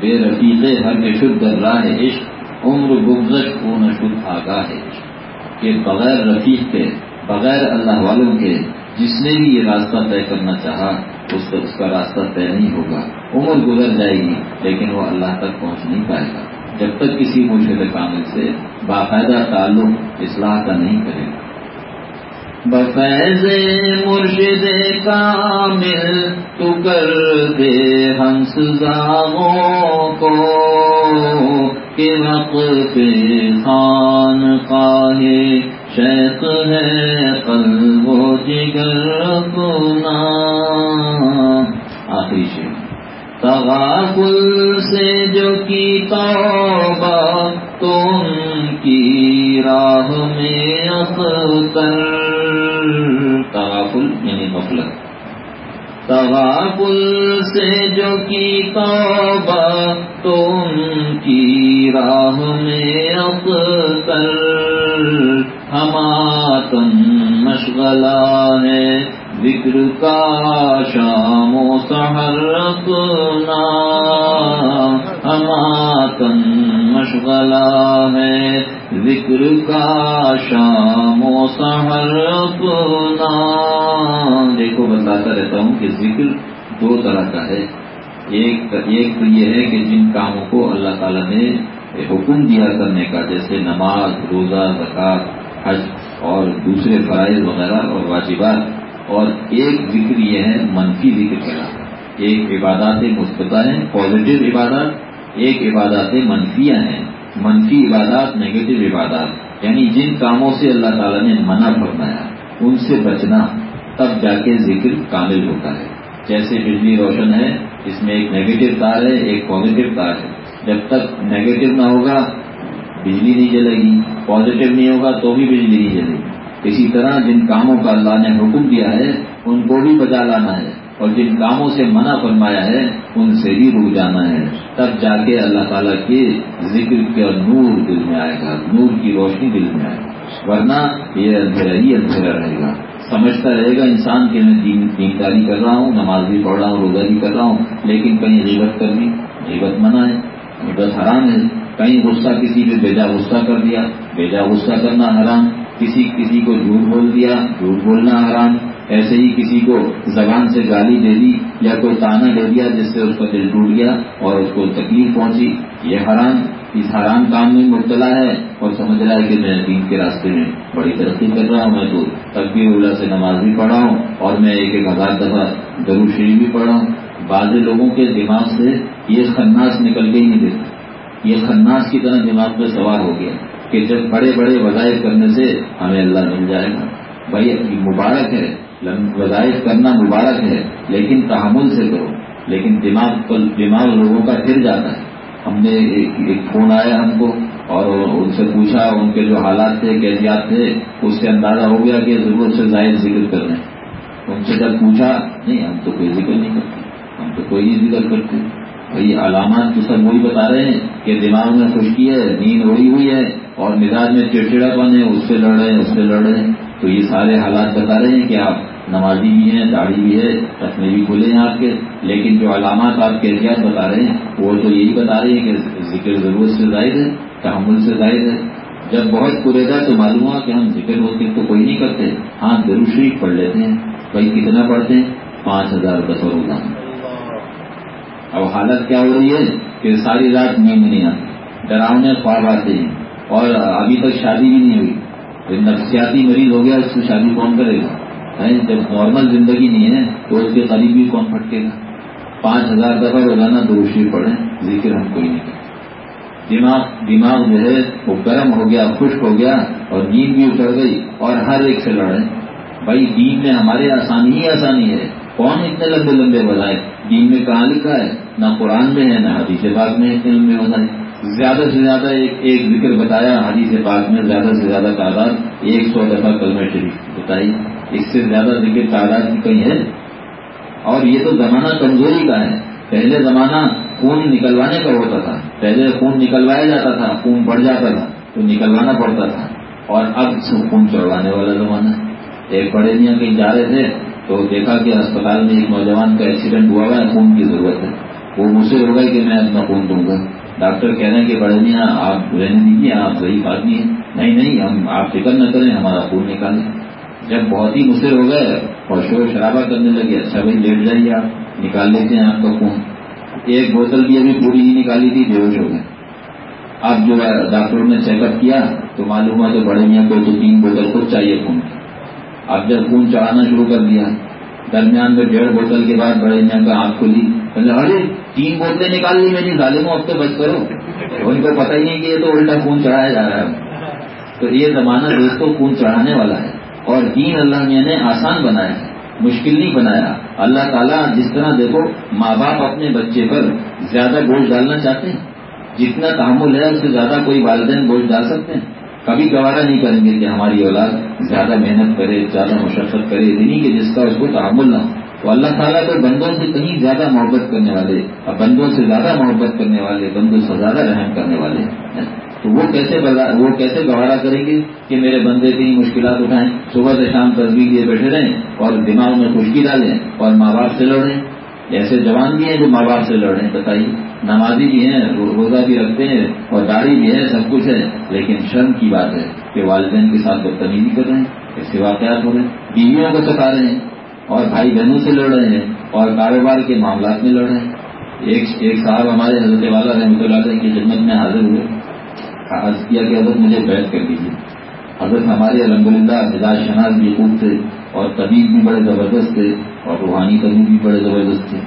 بے رفیق ہر کے شدھ کر راہ عشق، عمر گزش کو نہ شدھ آگاہ عشق. کہ بغیر رفیق کے، بغیر اللہ والوں کے، جس نے بھی یہ راستہ طے کرنا چاہا، اس کا اس کا راستہ طے نہیں ہوگا۔ عمر گزر جائے گی، لیکن وہ اللہ تک پہنچ نہیں پائے گا۔ جب تک کسی مرشد کامل سے باقاعدہ تعلق اصلاح کا نہیں کرے گا۔ بفیض مرشد کامل تو کر دے ہنس زاغوں کو کہ وقت خان خانے شیخ ہے قلب و جگر اپنا۔ آخری شیر تغافل سے جو کی توبہ تم کی راہ میں اختر تغافل یعنی غفلت۔ تغافل سے جو کی توبہ تم کی راہ میں اختر ہماتم مشغلہ ہے، ذکر کا شام و سحر اپنا۔ ہماتم مشغلہ ہے ذکر کا شام و سحر اپنا۔ دیکھو بتاتا رہتا ہوں کہ ذکر دو طرح کا ہے۔ ایک ایک تو یہ ہے کہ جن کاموں کو اللہ تعالیٰ نے حکم دیا کرنے کا، جیسے نماز، روزہ زکات حج اور دوسرے فرائض وغیرہ اور واجبات۔ اور ایک ذکر یہ ہے، منفی ذکر کرنا ایک عبادات مثبتہ ہیں پازیٹو عبادات، ایک عبادات منفیاں ہیں۔ منفی عبادات نگیٹو عبادات. یعنی جن کاموں سے اللہ تعالیٰ نے منع فرمایا، ان سے بچنا تب جا کے ذکر کامل ہوتا ہے۔ جیسے بجلی روشن ہے، اس میں ایک نیگیٹو تار ہے، ایک پازیٹو تار ہے۔ جب تک نیگیٹو نہ ہوگا، بجلی نہیں جلے گی۔ پازیٹو نہیں ہوگا تو بھی بجلی نہیں جلے گی۔ اسی طرح جن کاموں کا اللہ نے حکم دیا ہے، ان کو بھی بچا لانا ہے۔ اور جن کاموں سے منع فرمایا ہے، ان سے بھی رک جانا ہے۔ تب جا کے اللہ تعالیٰ کے ذکر کا نور دل میں آئے گا، نور کی روشنی دل میں آئے گا۔ ورنہ یہ اندھیرا ہی اندھیرا رہے گا۔ سمجھتا رہے گا انسان کہ میں دین، دینداری کر رہا ہوں، نماز بھی پڑھ رہا ہوں، روزہ بھی کر رہا ہوں، لیکن کہیں غیبت کرنی غیبت منع ہے، غیبت حرام ہے۔ کہیں غصہ کسی پہ بیجا غصہ کر دیا، بیجا غصہ کرنا حرام، کسی کسی کو جھوٹ بول دیا، جھوٹ بولنا حرام۔ ایسے ہی کسی کو زبان سے گالی دے دی یا کوئی تانا دے دیا جس سے اس کا دل ٹوٹ گیا اور اس کو تکلیف پہنچی، یہ حرام، اس حرام کام میں مبتلا ہے اور سمجھ رہا ہے کہ میں دین کے راستے میں بڑی ترقی کر رہا ہوں، میں تو تقبیر اللہ سے نماز بھی پڑھا ہوں اور میں ایک ایک ہزار دفعہ ضرور شریف بھی پڑھا ہوں۔ بعض لوگوں کے دماغ سے یہ خناس نکل کے ہی نہیں دیتا یہ خناس کی طرح دماغ پہ سوار ہو گیا کہ جب بڑے بڑے وظائف کرنے سے ہمیں اللہ مل جائے گا۔ بھائی مبارک ہے۔ وظائف کرنا مبارک ہے، لیکن تحمل سے کرو۔ لیکن دماغ دماغ لوگوں کا پھر جاتا ہے۔ ہم نے ایک فون آیا ہم کو، اور ان سے پوچھا، ان کے جو حالات تھے، کیفیات تھے، اس سے اندازہ ہو گیا کہ ضرورت سے زائد ذکر کر رہے ہیں۔ ان سے جب پوچھا، نہیں، ہم تو کوئی ذکر نہیں کرتے۔ ہم تو کوئی نہیں ذکر کرتے۔ بھائی علامات تو سب وہی بتا رہے ہیں کہ دماغ میں خشکی ہے، نیند اڑی ہوئی ہے، اور مزاج میں چڑچڑا پن ہے، اس سے لڑ رہے ہیں، اس سے لڑ رہے ہیں۔ تو یہ سارے حالات بتا رہے ہیں کہ آپ نمازی بھی ہیں، داڑھی بھی ہے، رسمیں بھی کھلے ہیں آپ کے۔ لیکن جو علامات آپ کے احتیاط بتا رہے ہیں، وہ تو یہی بتا رہے ہیں کہ ذکر ضرورت سے زائد ہے، تحمل سے زائد ہے۔ جب بہت پورے گا تو معلوم ہوا کہ ہم ذکر ہوتے تو کوئی نہیں کرتے۔ ہاں ضرور شریف پڑھ لیتے ہیں۔ بھائی، کتنا پڑھتے ہیں؟ پانچ ہزار دس روزہ اب حالت کیا ہو رہی ہے کہ ساری رات نیند نہیں آتی۔ ڈراؤنے خواب آتے ہیں۔ اور ابھی تک شادی بھی نہیں ہوئی۔ نفسیاتی مریض ہو گیا، اس سے شادی کون کرے گا؟ جب نارمل زندگی نہیں ہے، تو اس کے قریب بھی کون پھٹکے گا؟ پانچ ہزار دفعہ روزانہ دوشی پڑھیں، ذکر ہم کوئی نہیں کرتے۔ دماغ دماغ جو ہے، وہ گرم ہو گیا، خشک ہو گیا، اور نیند بھی اتر گئی، اور ہر ایک سے لڑے بھائی، دین میں ہمارے آسانی ہی آسانی ہے۔ کون اتنے لمبے لمبے بجائے دین میں کہاں لکھا ہے؟ نہ قرآن میں ہے، نہ حدیث پاک میں اتنے لمبے بجائے زیادہ سے زیادہ ایک ایک ذکر بتایا حدیث پاک میں، زیادہ سے زیادہ تعداد، ایک سو دفعہ کلمہ شریف بتائی۔ اس سے زیادہ ذکر تعداد کی کہیں ہے؟ اور یہ تو زمانہ کمزوری کا ہے۔ پہلے زمانہ خون نکلوانے کا ہوتا تھا۔ پہلے خون نکلوایا جاتا تھا، خون بڑھ جاتا تھا، تو نکلوانا پڑتا تھا۔ اور اب خون چڑھوانے والا زمانہ ایک بڑے میاں کہیں جا رہے تھے تو دیکھا کہ اسپتال میں ایک نوجوان کا ایکسیڈنٹ ہوا ہوا ہے، خون کی ضرورت ہے۔ وہ مجھ سے ہوگا کہ میں اپنا خون دوں گا۔ ڈاکٹر کہہ رہے ہیں کہ بڑے میاں، آپ رہنے دیجیے آپ صحیح آدمی ہیں نہیں نہیں، ہم آپ فکر نہ کریں، ہمارا خون نکالیں۔ جب بہت ہی مصر ہو گئے، اور شور شرابہ کرنے لگے اچھا بھائی، لیٹ جائیے آپ، نکال لیتے ہیں آپ کا خون۔ ایک بوتل بھی ابھی پوری نہیں نکالی تھی، بے ہوش ہو گئے۔ اب جو ہے، ڈاکٹروں نے چیک اپ کیا، تو معلوم ہوا کہ بڑے میاں کو تو تین بوتل خود چاہیے خون۔ کی اب جب خون چڑھانا شروع کر دیا، درمیان میں ڈیڑھ بوتل کے بعد بڑے میاں کا آنکھ کھلی۔ ارے ہاں جی، تین بوتلیں نکال لی میری، ظالموں، اب تو بچ کرو۔ ان کو پتہ ہی نہیں کہ یہ تو الٹا خون چڑھایا جا رہا ہے۔ تو یہ زمانہ دوستوں، خون چڑھانے والا ہے۔ اور دین اللہ نے آسان بنایا ہے مشکل نہیں بنایا۔ اللہ تعالیٰ جس طرح دیکھو، ماں باپ اپنے بچے پر زیادہ بوجھ ڈالنا چاہتے ہیں۔ جتنا تحمل ہے، اس سے زیادہ کوئی والدین بوجھ ڈال سکتے ہیں۔ کبھی گوارا نہیں کریں گے کہ ہماری اولاد زیادہ محنت کرے، زیادہ مشقت کرے نہیں کہ جس کا اس کو تحمل نہ ہو۔ تو اللہ تعالیٰ کو بندوں سے کہیں زیادہ محبت کرنے والے اور بندوں سے زیادہ محبت کرنے والے، بندوں سے زیادہ رحم کرنے والے تو وہ کیسے وہ کیسے گوارا کریں گے کہ میرے بندے کی مشکلات اٹھائیں، صبح سے شام تصویر لیے بیٹھے رہیں اور دماغ میں خشکی ڈالیں اور ماں باپ سے لڑیں۔ ایسے جوان بھی ہیں جو ماں باپ سے لڑیں، بتائیے۔ نمازی بھی ہیں روزہ بھی رکھتے ہیں اور داڑھی بھی ہے سب کچھ ہے لیکن شرم کی بات ہے کہ والدین کے ساتھ بدتمیزی کر رہے ہیں ایسے واقعات ہو رہے ہیں۔ بیویوں کو ستا رہے ہیں۔ اور بھائی بہنوں سے لڑ رہے ہیں اور کاروبار کے معاملات میں لڑ رہے ہیں۔ ایک ایک صاحب ہمارے حضرت والا رحمۃ اللہ علیہ کی خدمت میں حاضر ہوئے۔ عرض کیا کہ حضرت مجھے بیٹھ کر دیجیے۔ حضرت ہمارے الحمد للہ مزاج شناز بھی خوب تھے اور طبیب بھی بڑے زبردست تھے اور روحانی طبیب بھی بڑے زبردست تھے۔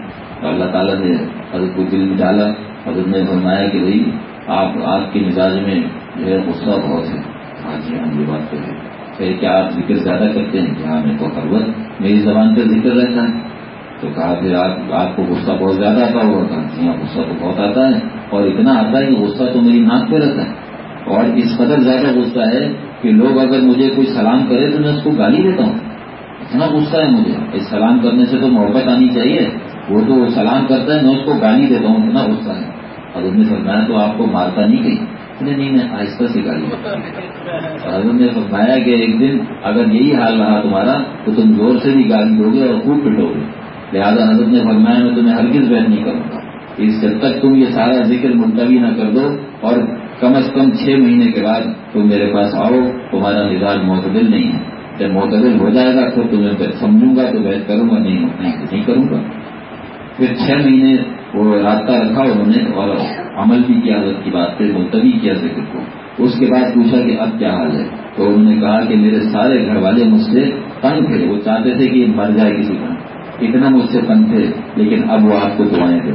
اللہ تعالیٰ نے حضرت کو دل میں ڈالا۔ حضرت نے فرمایا کہ بھائی، آپ آپ کے مزاج میں جو ہے غصہ بہت ہے۔ ہاں جی ہاں یہ بات تو ہے کہ کیا آپ ذکر زیادہ کرتے ہیں؟ کہ ہاں میں تو ہر میری زبان پہ ذکر رہتا ہے۔ تو کہا پھر آپ آپ کو غصہ بہت زیادہ آتا ہوگا۔ کہا جی ہاں غصہ تو بہت آتا ہے اور اتنا آتا ہے کہ غصہ تو میری ناک پہ رہتا ہے۔ اور اس قدر زیادہ غصہ ہے کہ لوگ اگر مجھے کوئی سلام کرے تو میں اس کو گالی دیتا ہوں۔ اتنا غصہ ہے مجھے۔ اس سلام کرنے سے تو محبت آنی چاہیے۔ وہ تو سلام کرتا ہے، میں اس کو گالی دیتا ہوں۔ اتنا غصہ ہے۔ حضرت نے فرمایا تو آپ کو مارتا نہیں کہیں۔ نہیں، میں آہستہ سے گالی حضرت نے فرمایا کہ ایک دن اگر یہی حال رہا تمہارا، تو تم زور سے بھی گالی دو گے اور خوب پٹو گے۔ لہٰذا حضرت نے فرمایا، میں تمہیں ہرگز بیٹھ نہیں کروں گا۔ اس جب تک تم یہ سارا ذکر ملتوی نہ کر دو اور کم از کم چھ مہینے کے بعد تم میرے پاس آؤ، تمہارا مزاج معتدل نہیں ہے۔ جب معتدل ہو جائے گا تو تمہیں سمجھوں گا تو بیٹھ کروں گا، نہیں نہیں کروں گا۔ پھر چھ مہینے وہ رابطہ رکھا انہوں نے اور عمل بھی کیا حضرت کی بات پہ، ملتوی کیا ذکر کو۔ اس کے بعد پوچھا کہ اب کیا حال ہے؟ تو انہوں نے کہا کہ میرے سارے گھر والے مجھ سے تنگ تھے۔ وہ چاہتے تھے کہ مر جائے کسی کا اتنا مجھ سے تنگ تھے، لیکن اب وہ آپ کو دعائیں دے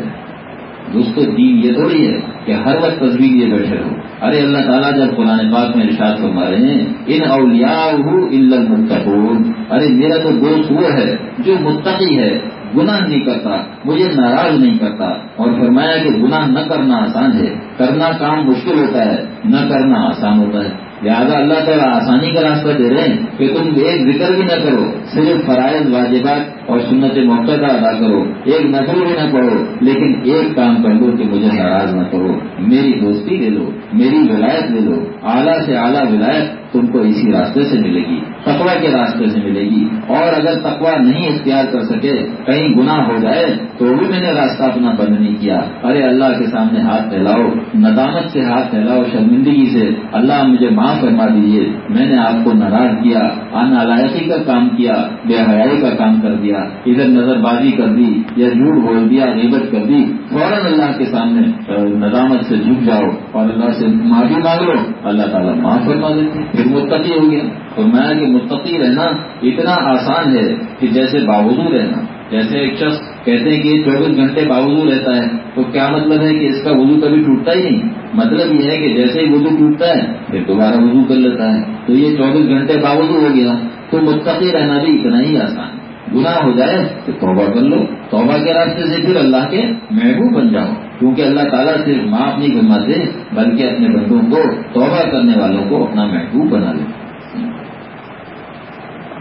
دوستو، دین یہ تھوڑی ہے کہ ہر وقت تصویر یہ بیٹھے رہو۔ ارے اللہ تعالیٰ، جب قرآن پاک میں ارشاد فرما رہے ہیں، ان اولیاء المتقون۔ ارے میرا تو دوست وہ ہے جو متقی ہے۔ گناہ نہیں کرتا، مجھے ناراض نہیں کرتا۔ اور فرمایا کہ گناہ نہ کرنا آسان ہے، کرنا کام مشکل ہوتا ہے، نہ کرنا آسان ہوتا ہے۔ لہٰذا اللہ تعالیٰ آسانی کا راستہ دے رہے ہیں کہ تم ایک ذکر بھی نہ کرو، صرف فرائض، واجبات اور سنت موقع کا ادا کرو۔ ایک نقل بھی نہ پڑھو، لیکن ایک کام کر لو کہ مجھے ناراض نہ کرو۔ میری دوستی لے لو، میری ولایت لے لو، اعلیٰ سے اعلیٰ ولایت تم کو اسی راستے سے ملے گی تقوا کے راستے سے ملے گی۔ اور اگر تقوا نہیں اختیار کر سکے، کہیں گناہ ہو جائے، تو بھی میں نے راستہ اپنا بند نہیں کیا۔ ارے اللہ کے سامنے ہاتھ پھیلاؤ، ندامت سے ہاتھ پھیلاؤ، شرمندگی سے۔ اللہ مجھے معاف فرما دیجیے میں نے آپ کو ناراض کیا نالائقی کا کام کیا، بے حیائی کا کام کر دیا، ادھر نظر بازی کر دی، یا جھوٹ بول دیا، غیبت کر دی۔ فوراً اللہ کے سامنے ندامت سے جھک جاؤ۔ اور اللہ سے معافی مانگ لو۔ اللہ تعالیٰ معاف فرما دیتے پھر متقی ہو گیا تو میں کہ متقی رہنا اتنا آسان ہے کہ جیسے باوجود رہنا۔ جیسے ایک شخص کہتے ہیں کہ چوبیس گھنٹے باوضو رہتا ہے، تو کیا مطلب ہے کہ اس کا وضو کبھی ٹوٹتا ہی نہیں؟ مطلب یہ ہے کہ جیسے ہی وضو ٹوٹتا ہے، پھر دوبارہ وضو کر لیتا ہے۔ تو یہ چوبیس گھنٹے باوضو ہو گیا۔ تو متقی رہنا بھی اتنا ہی آسان گناہ ہو جائے تو توبہ کر لو۔ توبہ کے راستے سے پھر اللہ کے محبوب بن جاؤ۔ کیونکہ اللہ تعالیٰ صرف معاف نہیں فرماتے بلکہ اپنے بندوں کو توبہ کرنے والوں کو اپنا محبوب بنا لے۔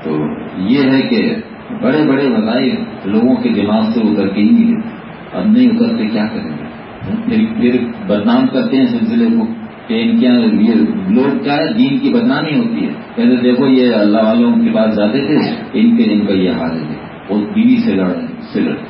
تو یہ ہے کہ بڑے بڑے وظائف لوگوں کے دماغ سے اتر کے ہی نہیں اب نہیں اترتے، کیا کریں گے؟ پھر پھر بدنام کرتے ہیں سلسلے کو۔ کہ ان کے یہ لوگ کیا ہے؟ دین کی بدنامی ہوتی ہے۔ کہتے دیکھو، یہ اللہ والوں کے پاس جاتے تھے، ان کے ان کا یہ حال ہے۔ وہ بیوی سے لڑ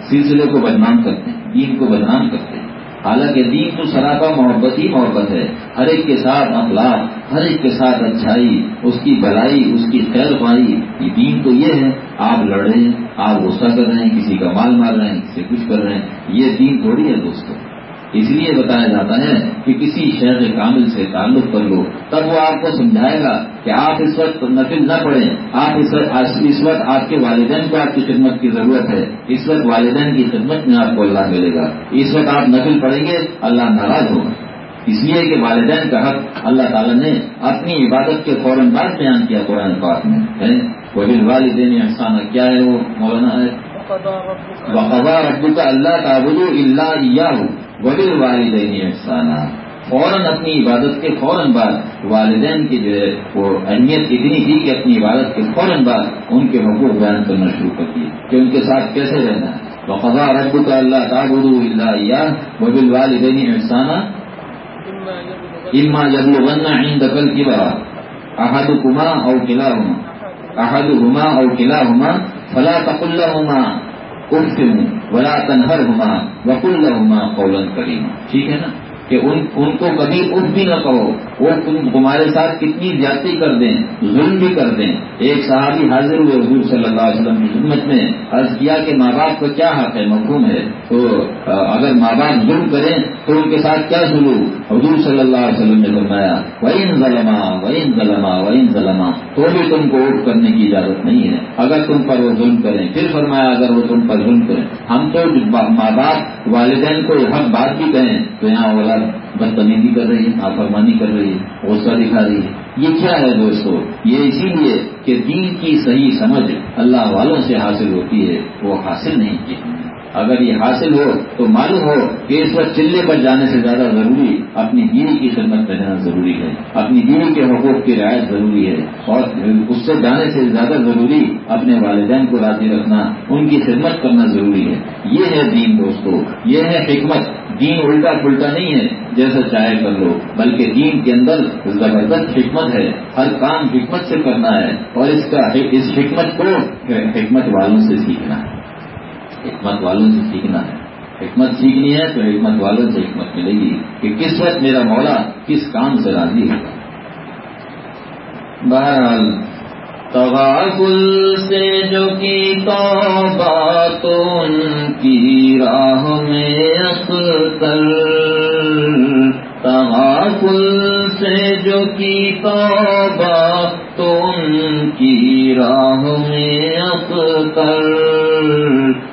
سلسلے کو بدنام کرتے ہیں، دین کو بدنام کرتے ہیں۔ حالانکہ دین تو سراپا محبت ہی محبت ہے۔ ہر ایک کے ساتھ اخلاق، ہر ایک کے ساتھ اچھائی، اس کی بھلائی، اس کی خیر پائی یہ دین تو یہ ہے۔ آپ لڑ رہے ہیں، آپ غصہ کر رہے ہیں، کسی کا مال مار رہے ہیں، کسی کچھ کر رہے ہیں، یہ دین تھوڑی ہے دوستوں اس لیے بتایا جاتا ہے کہ کسی شہر کامل سے تعلق کر لو تب وہ آپ کو سمجھائے گا کہ آپ اس وقت نفل نہ پڑھیں۔ آپ اس وقت اس وقت آپ کے والدین کو آپ کی خدمت کی ضرورت ہے۔ اس وقت والدین کی خدمت میں آپ کو اللہ ملے گا۔ اس وقت آپ نفل پڑھیں گے اللہ ناراض ہوگا۔ اس لیے کہ والدین کا حق اللہ تعالیٰ نے اپنی عبادت کے فوراً بعد بیان کیا قرآن پاک میں۔ وہ والدین احسان کیا ہے وہ مولانا ہے وقبا ربو کا اللہ تعبد اللہ ہو وبل والدین احسانہ فوراً اپنی عبادت کے فوراً بعد والدین کی جو ہے وہ اہمیت اتنی تھی کہ اپنی عبادت کے فوراً بعد ان کے حقوق بیان کرنا شروع کر دیے کہ ان کے ساتھ کیسے رہنا ہے۔ وقضا رب کا اللہ تعبد اللہ وبل والدین احسانہ اما جب بننا عند دقل کی بات احد کما اور قلعہ ہونا احد ہما اور قلعہ ہونا فلا تقلّہ ہونا اف ہوں ولا تنہر ہوما وکل ہونا قولن کریم ٹھیک ہے نا؟ کہ ان ان کو کبھی اف بھی نہ کہو۔ وہ تم تمہارے ساتھ کتنی زیادتی کر دیں، ظلم بھی کر دیں۔ ایک صحابی حاضر ہوئے حضور صلی اللہ علیہ وسلم کی خدمت میں عرض کیا کہ ماں باپ کا کیا حق ہے، مفہوم ہے؟ تو اگر ماں باپ ظلم کریں تو ان کے ساتھ کیا سلوک حضور صلی اللہ علیہ وسلم نے فرمایا وین ظلما وین ظلما وین ظلما۔ تو بھی تم کو اٹھ کرنے کی اجازت نہیں ہے۔ اگر تم پر وہ ظلم کریں، پھر فرمایا، اگر وہ تم پر ظلم کریں۔ ہم تو ماں باپ والدین کو حق بات بھی کہیں تو یہاں اولاد بدتمیزی کر رہی ہے نافرمانی کر رہی ہے غصہ دکھا رہی ہے یہ کیا ہے دوستو یہ اسی لیے کہ دین کی صحیح سمجھ اللہ والوں سے حاصل ہوتی ہے، وہ حاصل نہیں کی۔ اگر یہ حاصل ہو تو معلوم ہو کہ اس وقت چلے پر جانے سے زیادہ ضروری اپنی دینی کی خدمت کرنا ضروری ہے۔ اپنی دینی کے حقوق کی رعایت ضروری ہے۔ اور اس سے جانے سے زیادہ ضروری اپنے والدین کو راضی رکھنا، ان کی خدمت کرنا ضروری ہے۔ یہ ہے دین، دوستو۔ یہ ہے حکمت۔ دین الٹا پلٹا نہیں ہے جیسا چاہے کر لو، بلکہ دین کے اندر زبردست حکمت ہے۔ ہر کام حکمت سے کرنا ہے اور اس کا، اس حکمت کو حکمت والوں سے سیکھنا ہے۔ حکمت والوں سے سیکھنا ہے۔ حکمت سیکھنی ہے تو حکمت والوں سے حکمت ملے گی کہ کس وقت میرا مولا کس کام سے راضی ہوگا بہرحال، تغافل سے جو کی تو ان کی راہ میں اختر تغافل سے جو کی تو ان کی راہ میں اختر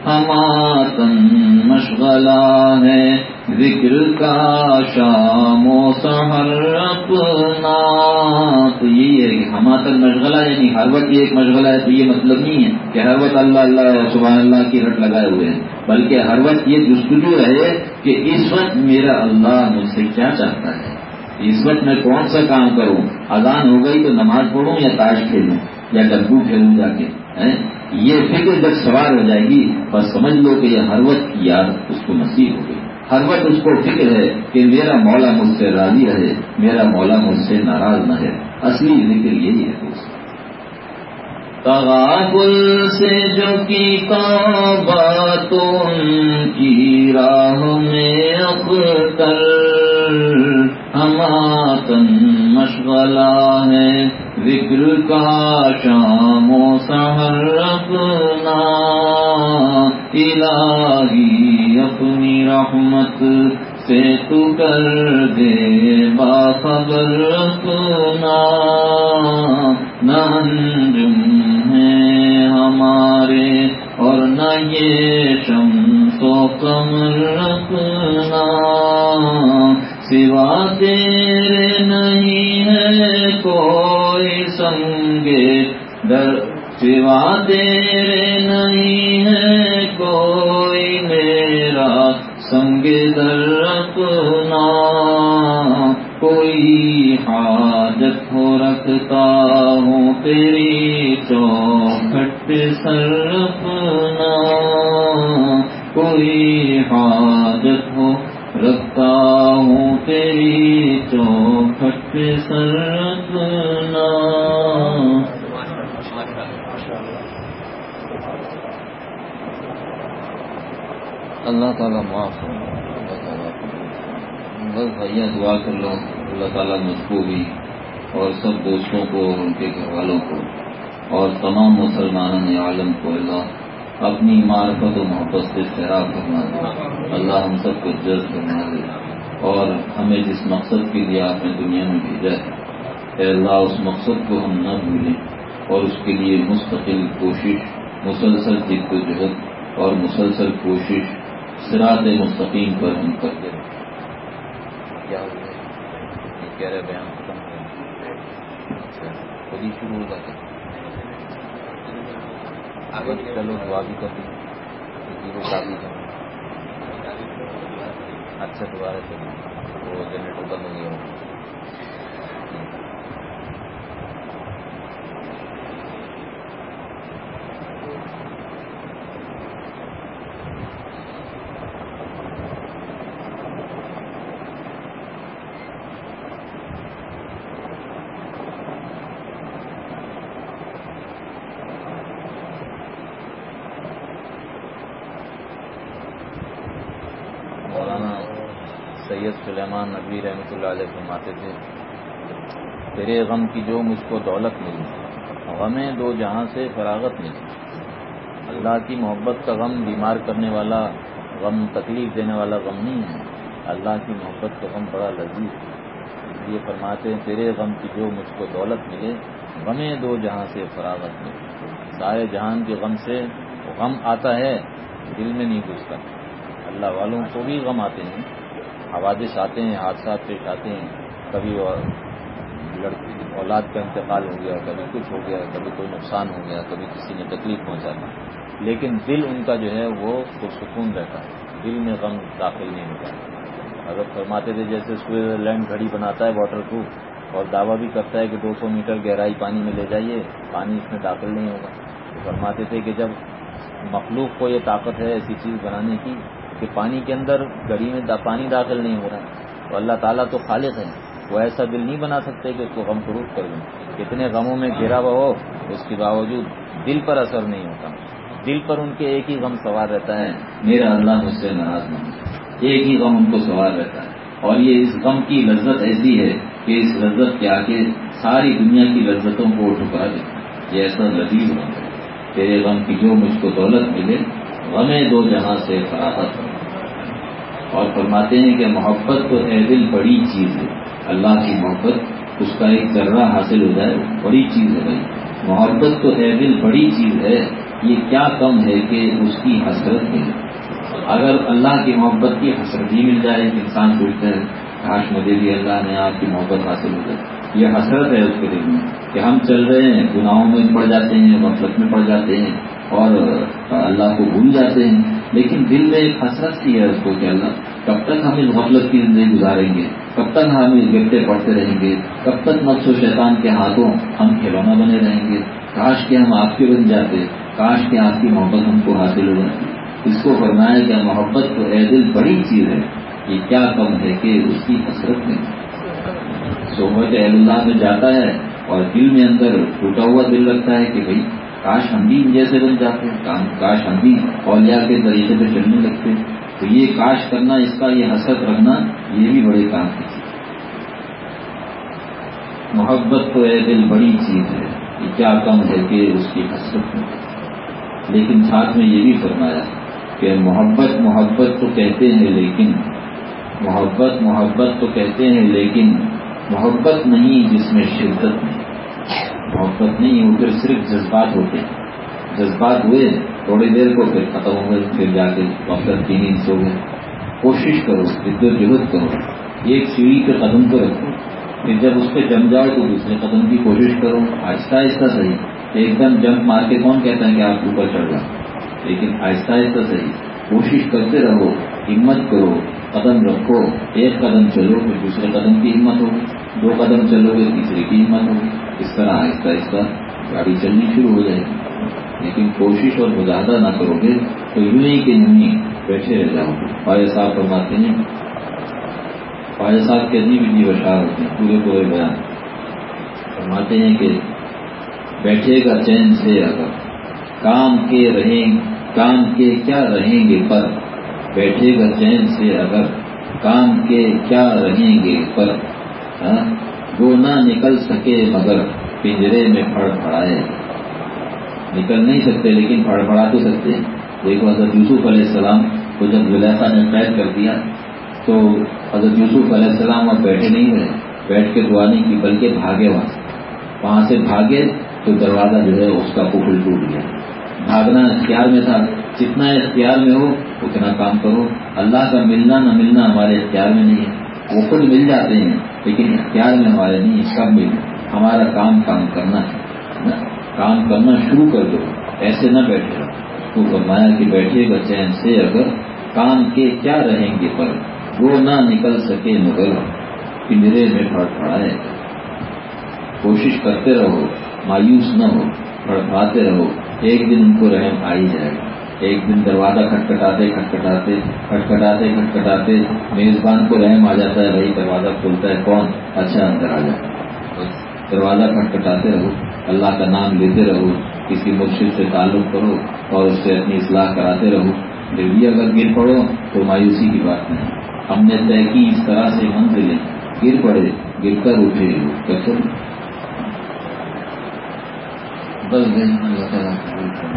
ہماتن مشغلہ ہے۔ ذکر کا شام و سہر اپنا تو یہی ہے کہ ہماتن مشغلہ یعنی ہر وقت یہ ایک مشغلہ ہے، تو یہ مطلب نہیں ہے کہ ہر وقت اللہ اللہ سبحان اللہ کی رٹ لگائے ہوئے ہیں، بلکہ ہر وقت یہ جستجو رہے کہ اس وقت میرا اللہ مجھ سے کیا چاہتا ہے؟ اس وقت میں کون سا کام کروں؟ اذان ہو گئی تو نماز پڑھوں یا تاش کھیلوں؟ یا ڈبو کھیلوں جا کے؟ یہ فکر جب سوار ہو جائے گی، بس سمجھ لو کہ یہ ہر وقت کی یاد اس کو نصیب ہو گئی۔ ہر وقت اس کو فکر ہے کہ میرا مولا مجھ سے راضی رہے، میرا مولا مجھ سے ناراض نہ ہے۔ اصلی ذکر یہی ہے۔ دوست تغافل سے جو کی باتوں کی راہ میں اختر ہماتن مشغلہ ہے۔ ذکر کا شام و سہر اپنا۔ الہی اپنی رحمت سے تو کر دے باخبر اپنا۔ ننجم ہے ہمارے اور نہ یہ شمس و کمر اپنا۔ سوا تیرے نہیں ہے کوئی سنگے در۔ سوا تیرے نہیں ہے کوئی میرا سنگ در۔ اپنا کوئی حاجت ہو رکھتا ہوں تیری چوکھٹ سر۔ اپنا کوئی حاجت ہو رکھتا تیری چوکھٹ سرکنا۔ اللہ تعالیٰ معاف اللہ تعالیٰ بس بھیا دعا کر لو۔ اللہ تعالیٰ مجھ کو بھی اور سب دوستوں کو اور ان کے گھر والوں کو اور تمام مسلمانوں نے عالم کو اللہ اپنی معرفت و محبت سے سیراب کرنا دے۔ اللہ ہم سب کو جذب کرنا دے۔ اور ہمیں جس مقصد کے لیے آپ نے دنیا میں بھیجا ہے اے اللہ اس مقصد کو ہم نہ بھولیں اور اس کے لیے مستقل کوشش مسلسل جد و جہد اور مسلسل کوشش سرات مستقیم پر ہم کرتے ہیں کیا کہہ رہے بیان ختم اچھا خود ہی شروع ہوگا آگے چلو دعا بھی کر دیں۔ اچھا دوبارہ سے۔ وہ جنریٹر بند نہیں گیا۔ سلیمان رحمۃ اللہ علیہ فرماتے تھے، تیرے غم کی جو مجھ کو دولت ملی غمیں دو جہاں سے فراغت ملی۔ اللہ کی محبت کا غم بیمار کرنے والا، غم تکلیف دینے والا غم نہیں ہے۔ اللہ کی محبت کا غم بڑا لذیذ ہے۔ اس لیے فرماتے ہیں، تیرے غم کی جو مجھ کو دولت ملے غمیں دو جہاں سے فراغت ملے سارے جہان کے غم سے غم آتا ہے، دل میں نہیں گھستا اللہ والوں کو بھی غم آتے ہیں۔ حوادث آتے ہیں، حادثات پیش آتے ہیں۔ کبھی لڑکی، اولاد کا انتقال ہو گیا، کبھی کچھ ہو گیا، کبھی کوئی نقصان ہو گیا، کبھی کسی نے تکلیف پہنچا دی لیکن دل ان کا جو ہے وہ پرسکون رہتا ہے۔ دل میں غم داخل نہیں ہوتا۔ اگر فرماتے تھے جیسے سوئٹزرلینڈ گھڑی بناتا ہے واٹر پروف، اور دعویٰ بھی کرتا ہے کہ دو سو میٹر گہرائی پانی میں لے جائیے، پانی اس میں داخل نہیں ہوگا۔ تو فرماتے تھے کہ جب مخلوق کو یہ طاقت ہے ایسی چیز بنانے کی کہ پانی کے اندر گڑی میں پانی داخل نہیں ہو رہا ہے۔ تو اللہ تعالیٰ تو خالق ہے وہ ایسا دل نہیں بنا سکتے کہ اس کو غم فروخت کر دیں۔ کتنے غموں میں گھرا ہوا ہو، اس کے باوجود دل پر اثر نہیں ہوتا۔ دل پر ان کے ایک ہی غم سوار رہتا ہے۔ میرا اللہ مجھ سے ناراض نہیں ایک ہی غم ان کو سوار رہتا ہے۔ اور یہ اس غم کی لذت ایسی ہے کہ اس لذت کے آگے ساری دنیا کی لذتوں کو ٹھکرا دے۔ یہ ایسا لذیذ غم ہے۔ تیرے غم کی جو مجھ کو دولت ملے، غمیں دو جہاں سے فراہت ہو اور فرماتے ہیں کہ محبت تو اے دل بڑی چیز ہے۔ اللہ کی محبت اس کا ایک ذرہ حاصل ہو جائے، بڑی چیز ہے بھائی۔ محبت تو اے دل بڑی چیز ہے، یہ کیا کم ہے کہ اس کی حسرت ملے اگر اللہ کی محبت کی حسرت ہی مل جائے، انسان سوچتا ہے، کاش مجھے بھی اللہ نے آپ کی محبت حاصل ہو جائے۔ یہ حسرت ہے اس کے دل میں کہ ہم چل رہے ہیں، گناہوں میں پڑ جاتے ہیں، غفلت میں پڑ جاتے ہیں۔ اور اللہ کو بھول جاتے ہیں۔ لیکن دل میں ایک حسرت سی ہے اس کو کہ اللہ، کب تک ہم اس غفلت کی زندگی گزاریں گے؟ کب تک ہم اس گرتے پڑتے رہیں گے؟ کب تک نفس و شیطان کے ہاتھوں ہم کھلونا بنے رہیں گے؟ کاش کے ہم آپ کے بن جاتے، کاش کے آپ کی محبت ہم کو حاصل ہو جاتی۔ اس کو فرمایا کہ محبت تو اے دل بڑی چیز ہے۔ یہ کیا کم ہے کہ اس کی حسرت میں صحبت اہل اللہ میں جاتا ہے اور دل میں اندر ٹوٹا ہوا دل لگتا ہے کہ بھائی کاش ہم بھی جیسے بن جاتے کاش ہم بھی اولیاء کے طریقے پہ چلنے لگتے تو یہ کاش کرنا، اس کا یہ حسرت رکھنا، یہ بھی بڑے کام کی چیز محبت تو اے دل بڑی چیز ہے یہ کیا کم ہے کہ اس کی حسرت میں۔ لیکن ساتھ میں یہ بھی فرمایا کہ محبت محبت تو کہتے ہیں لیکن، محبت محبت تو کہتے ہیں لیکن، محبت نہیں جس میں شدت نہیں۔ محبت نہیں وہ پھر صرف جذبات ہوتے ہیں۔ جذبات ہوئے، تھوڑی دیر کو پھر ختم ہو گئے پھر جا کے وقت کی نیند سو گئے کوشش کرو جد و جہد کرو۔ ایک سیڑھی کے قدم کو رکھو۔ پھر جب اس پہ جم جاؤ تو دوسرے قدم کی کوشش کرو۔ آہستہ آہستہ صحیح۔ ایک دم جمپ مار کے کون کہتا ہے کہ آپ اوپر چڑھ جاؤ؟ لیکن آہستہ آہستہ صحیح۔ کوشش کرتے رہو، ہمت کرو۔ قدم رکھو، ایک قدم چلو پھر دوسرے قدم کی ہمت ہوگی دو قدم چلو گے تیسرے کی ہمت ہوگی اس طرح آہستہ آہستہ گاڑی چلنی شروع ہو جائے گی۔ لیکن کوشش اور مجاہدہ نہ کرو گے تو یوں ہی کہ یوں ہی بیٹھے رہ جاؤ۔ گے صاحب فرماتے ہیں پائے صاحب کے عجیب عجیب اشعار ہوتے ہیں، پورے پورے بیان۔ فرماتے ہیں کہ بیٹھے گا چین سے اگر، کام کے رہیں، کام کے کیا رہیں گے پر۔ بیٹھے گا چین سے اگر کام کے کیا رہیں گے پر ہاں، وہ نہ نکل سکے مگر پنجرے میں پھڑ پڑائے نکل نہیں سکتے، لیکن پھڑ پڑا تو سکتے۔ دیکھو حضرت یوسف علیہ السلام کو جب زلیخا نے قید کر دیا، تو حضرت یوسف علیہ السلام وہاں بیٹھے نہیں ہوئے۔ بیٹھ کے دعا نہیں کی، بلکہ بھاگے وہاں سے۔ وہاں سے بھاگے تو دروازہ جو ہے اس کا پکل ٹوٹ گیا۔ بھاگنا اختیار میں تھا۔ جتنا اختیار میں ہو، اتنا کام کرو۔ اللہ کا ملنا نہ ملنا ہمارے اختیار میں نہیں ہے۔ وہ خود مل جاتے ہیں، لیکن اختیار میں ہمارے نہیں کب مل ہمارا کام کام کرنا ہے۔ کام کرنا شروع کر دو۔ ایسے نہ بیٹھے رہو۔ تو فرمایا کہ بیٹھے گا چین سے، اگر کام کے کیا رہیں گے پر۔ وہ نہ نکل سکے مگر پنجرے میں پڑ کوشش کرتے رہو، مایوس نہ ہو پڑھاتے رہو۔ ایک دن ان کو رحم آ ہی جائے گا۔ ایک دن دروازہ کھٹکھٹاتے کھٹکھٹاتے کھٹکھٹاتے کھٹکھٹاتے، میزبان کو رحم آ جاتا ہے، بھائی دروازہ کھولتا ہے، کون؟ اچھا اندر آ جاتا ہے۔ دروازہ کھٹکھٹاتے رہو، اللہ کا نام لیتے رہو، کسی مرشد سے تعلق کرو اور اس سے اپنی اصلاح کراتے رہو۔ پھر بھی اگر گر پڑو تو مایوسی کی بات نہیں۔ ہم نے طے کی اس طرح سے منزلیں گر پڑے، گر کر اٹھے کیسے؟ بس اللہ تعالیٰ